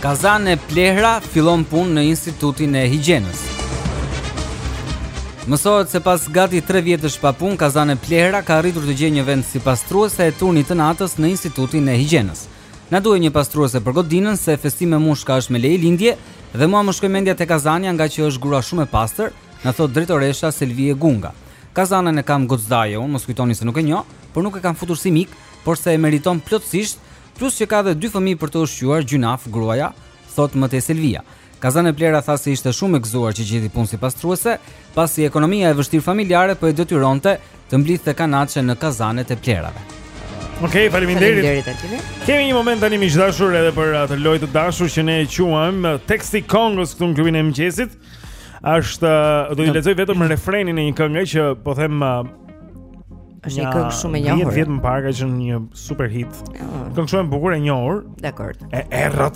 Kazane Plehra fillon punë në Institutin e Higjienës. Mësohet se pas gati 3 vjetësh pa punë, Kazane Plehra ka arritur të gjejë një vend si pastruese e turnit të natës në Institutin e Higjienës. Na duhej një pastruese për godinën se Festime Mushka është me leje lindje dhe mua më shkoi mendja te Kazania ngaqë është grua shumë e pastër, na thotë drejtoresha Selvije Gunga. Kazanën e kam goc daje unë, mos kujtoni se nuk e njoh, por nuk e kam futur si mik, por se e meriton plotësisht, plus që ka edhe dy fëmijë për të ushqyer gjynaf gruaja, thotë më tej Selvia. Kazane Plehra tha se ishte shumë e gëzuar që gjeti punë si pastruese, pasi ekonomia e vështirë familjare po e detyronte të mblidhte kanaçe në kazanet e plehrave. Okej, okay, faleminderit. Faleminderit Altini. Kemi një moment tani miq të dashur edhe për atë lojë të dashur që ne e quajmë teksti i kongës këtu në klubin e mëngjesit. Është uh, do të lexoj vetëm refrenin e një kënge që po them uh, është një këngë shumë e njohur. 10 vjet më parë ka qenë një super hit. Oh. Këngë shumë e bukur e njohur. Dakor. E re?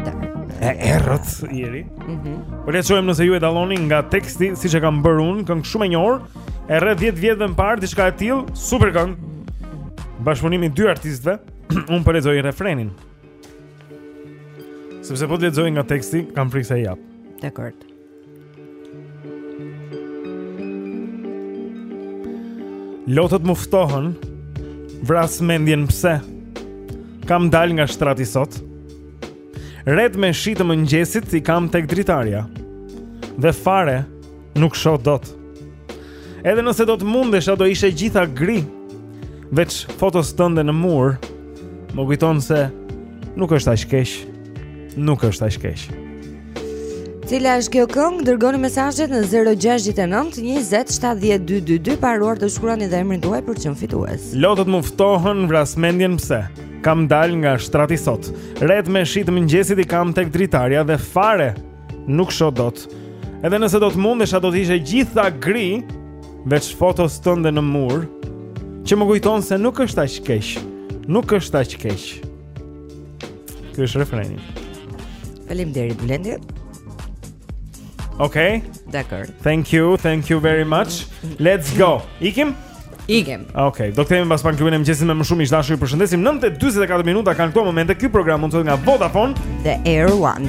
Dakor. E re, i ri. Mhm. Mm po le të shojmë nëse ju e dalloni nga teksti siç e kam bërë unë, këngë shumë e njohur. E rreth 10 vjetëve më parë diçka e tillë, super këngë. Bashkëpunim i dy artistëve. Unë po lexoj refrenin. Sepse po të lexoj nga teksti, kam frikë se jap. Dakord. Lotët m'u ftohën Vras mendjen pse Kam dalë nga shtrati sot Retë me shi të mëngjesit I kam tek dritarja Dhe fare Nuk shoh dot. Edhe nëse do të mundesha, do ish e gjitha gri. Veç fotos tënde në mur, më kujton se nuk është aq keq. Nuk është aq keq. Cila është kjo këngë? Dërgoni mesazhet në 069 20 70 222 pa harruar të shkruani dhe emrin tuaj për të qenë fitues. Lotët më ftohen, vras mendjen pse. Kam dalë nga shtrati sot. Retë me shi të mëngjesit i kam tek dritarja dhe fare Nuk shoh dot. Edhe nëse do të mundesha do të ish e gjitha gri veç fotos tënde në mur, që më kujton se nuk është aq keq. Nuk është aq keq. Ky është refreni. Faleminderit Blendi. Okej. Okay. Dakor. Thank you, thank you very much. Let's go. Ikim. Igem. Okej, okay, do kthehemi pas pak në klubin e mëngjesit me më shumë miq të dashur. Ju përshëndesim 9:44 minuta ka në këto momente. Ky program mundësohet nga Vodafone The Air One.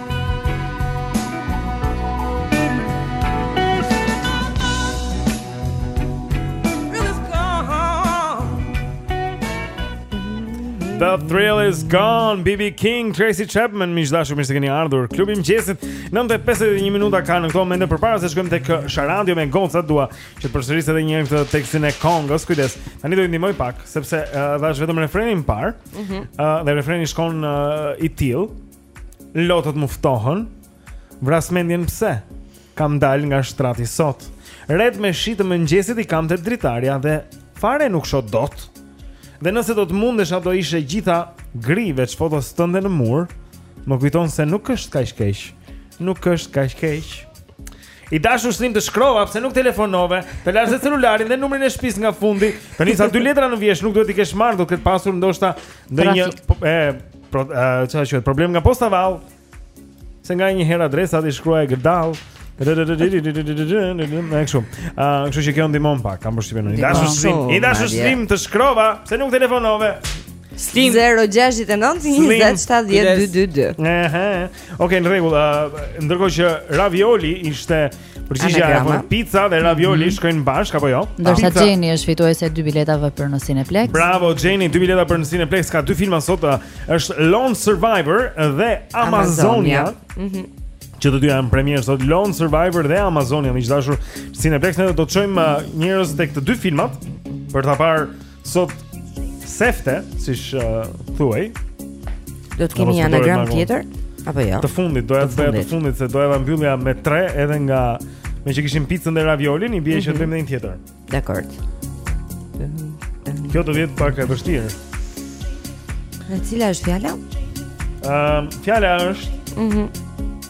The thrill is gone BB King Tracy Chapman miq të dashur mirë se keni ardhur klubi mëngjesit 9:51 minuta ka në këto momente përpara se shkojmë tek Sharadio me Gonca dua që të përsëris edhe një herë këtë tekstin e Kongos kujdes tani do t'ju ndihmoj pak sepse uh, dhashë vetëm refrenin më parë mm -hmm. uh, dhe refreni shkon uh, i tillë Lotët m'u ftohën Vras mendjen pse Kam dalë nga shtrati sot Retë me shi të mëngjesit i kam te dritarja dhe Fare nuk shoh dot Dhe nëse do të mundesha do ishte e gjitha gri veç fotos tënde në mur Më kujton se nuk është kaq keq Nuk është kaq keq I dashur slim të shkrova pse nuk telefonove, të lashë dhe celularin dhe numrin e shtëpisë nga fundi. Të nisa dy letra në vjeshtë nuk duhet t'i kesh marrë, do të ketë pasur ndoshta ndonjë po, e pro, çfarë quhet, problem nga posta vallë. Se nganjëherë adresat i shkruaj gërdallë. Në kështu. Ah, kështu që kjo ndihmon pak, kam përshtypjen unë. Dashur slim, i dashur slim të shkrova, pse nuk telefonove? Slim 069 20 70 222. Ëh. Ok, në rregull. Uh, Ndërkohë që ravioli ishte përgjigja për pizza dhe ravioli mm -hmm. shkojnë bashkë apo jo? Ndërsa pizza... Xheni është fituese e dy biletave për në Cineplex. Bravo Xheni, dy bileta për në Cineplex. Ka dy filma sot, uh, është Lone Survivor dhe Amazonia. Mhm. Mm që të dy janë premierë sot Lone Survivor dhe Amazonia, miq të dashur. Cineplex ne do të çojmë uh, njerëz tek të dy filmat për ta parë Sot sefte, siç uh, thuaj. Do të kemi një anagram tjetër apo jo? Të fundit, doja të bëja të fundit se doja ta mbyllja me 3 edhe nga meqë kishim picën dhe raviolin, i bie që mhm. të bëjmë një tjetër. Dakord. Kjo do të jetë pak e vështirë. E cila është fjala? Ëm, ehm, fjala është Mhm. Mm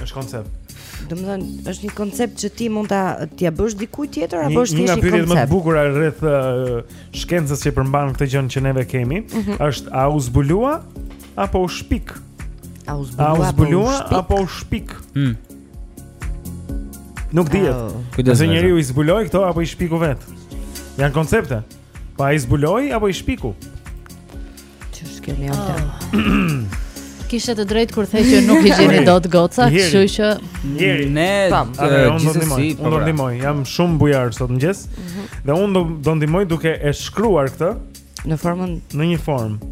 Është koncept. Domethënë, është një koncept që ti mund ta t'ia bësh dikujt tjetër apo është thjesht një koncept? Një nga pyetjet më të bukura rreth uh, shkencës që përmban këtë gjë që neve kemi, mm -hmm. është a u zbulua apo u shpik? A u zbulua, a u zbulua apo u shpik? Mm. Nuk dihet. Oh. Nëse njeriu i zbuloi këto apo i shpiku vetë. Janë koncepte. Po po i zbuloi apo i shpiku? Ç'është kjo me, Olta? Kishte të drejtë kur the që nuk i gjeni dot goca, kështu që ne gjithsesi, unë do, po pra, ndihmoj. Jam shumë bujar sot mëngjes. Mhm. Dhe unë do ndihmoj duke e shkruar këtë në formën në një formë.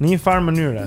Në një farë mënyre.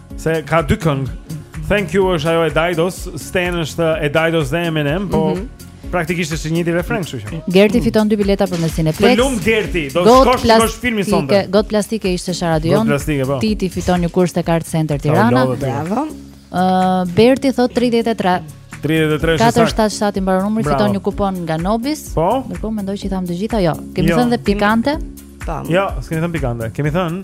Se ka dy këngë. Thank you është ajo e Daidos, Stan është e Daidos dhe Eminem, po mm -hmm. praktikisht është i njëjti refren, kështu që. Gerti fiton dy bileta për në Cineplexx. Lum Gerti, do të shkosh në filmin sonte. Gotë plastike ishte sharada jonë. Gotë plastike, po. Titi fiton një kurs tek Art Center Tirana. Bravo. Ë uh, Berti thotë 33 33 477 i mbaron numri fiton një kupon nga Nobis. Po. Ndërkohë mendoj që i thamë të gjitha, jo. Kemi thënë dhe pikante? Po. Jo, s'kemi thënë pikante. Kemi thënë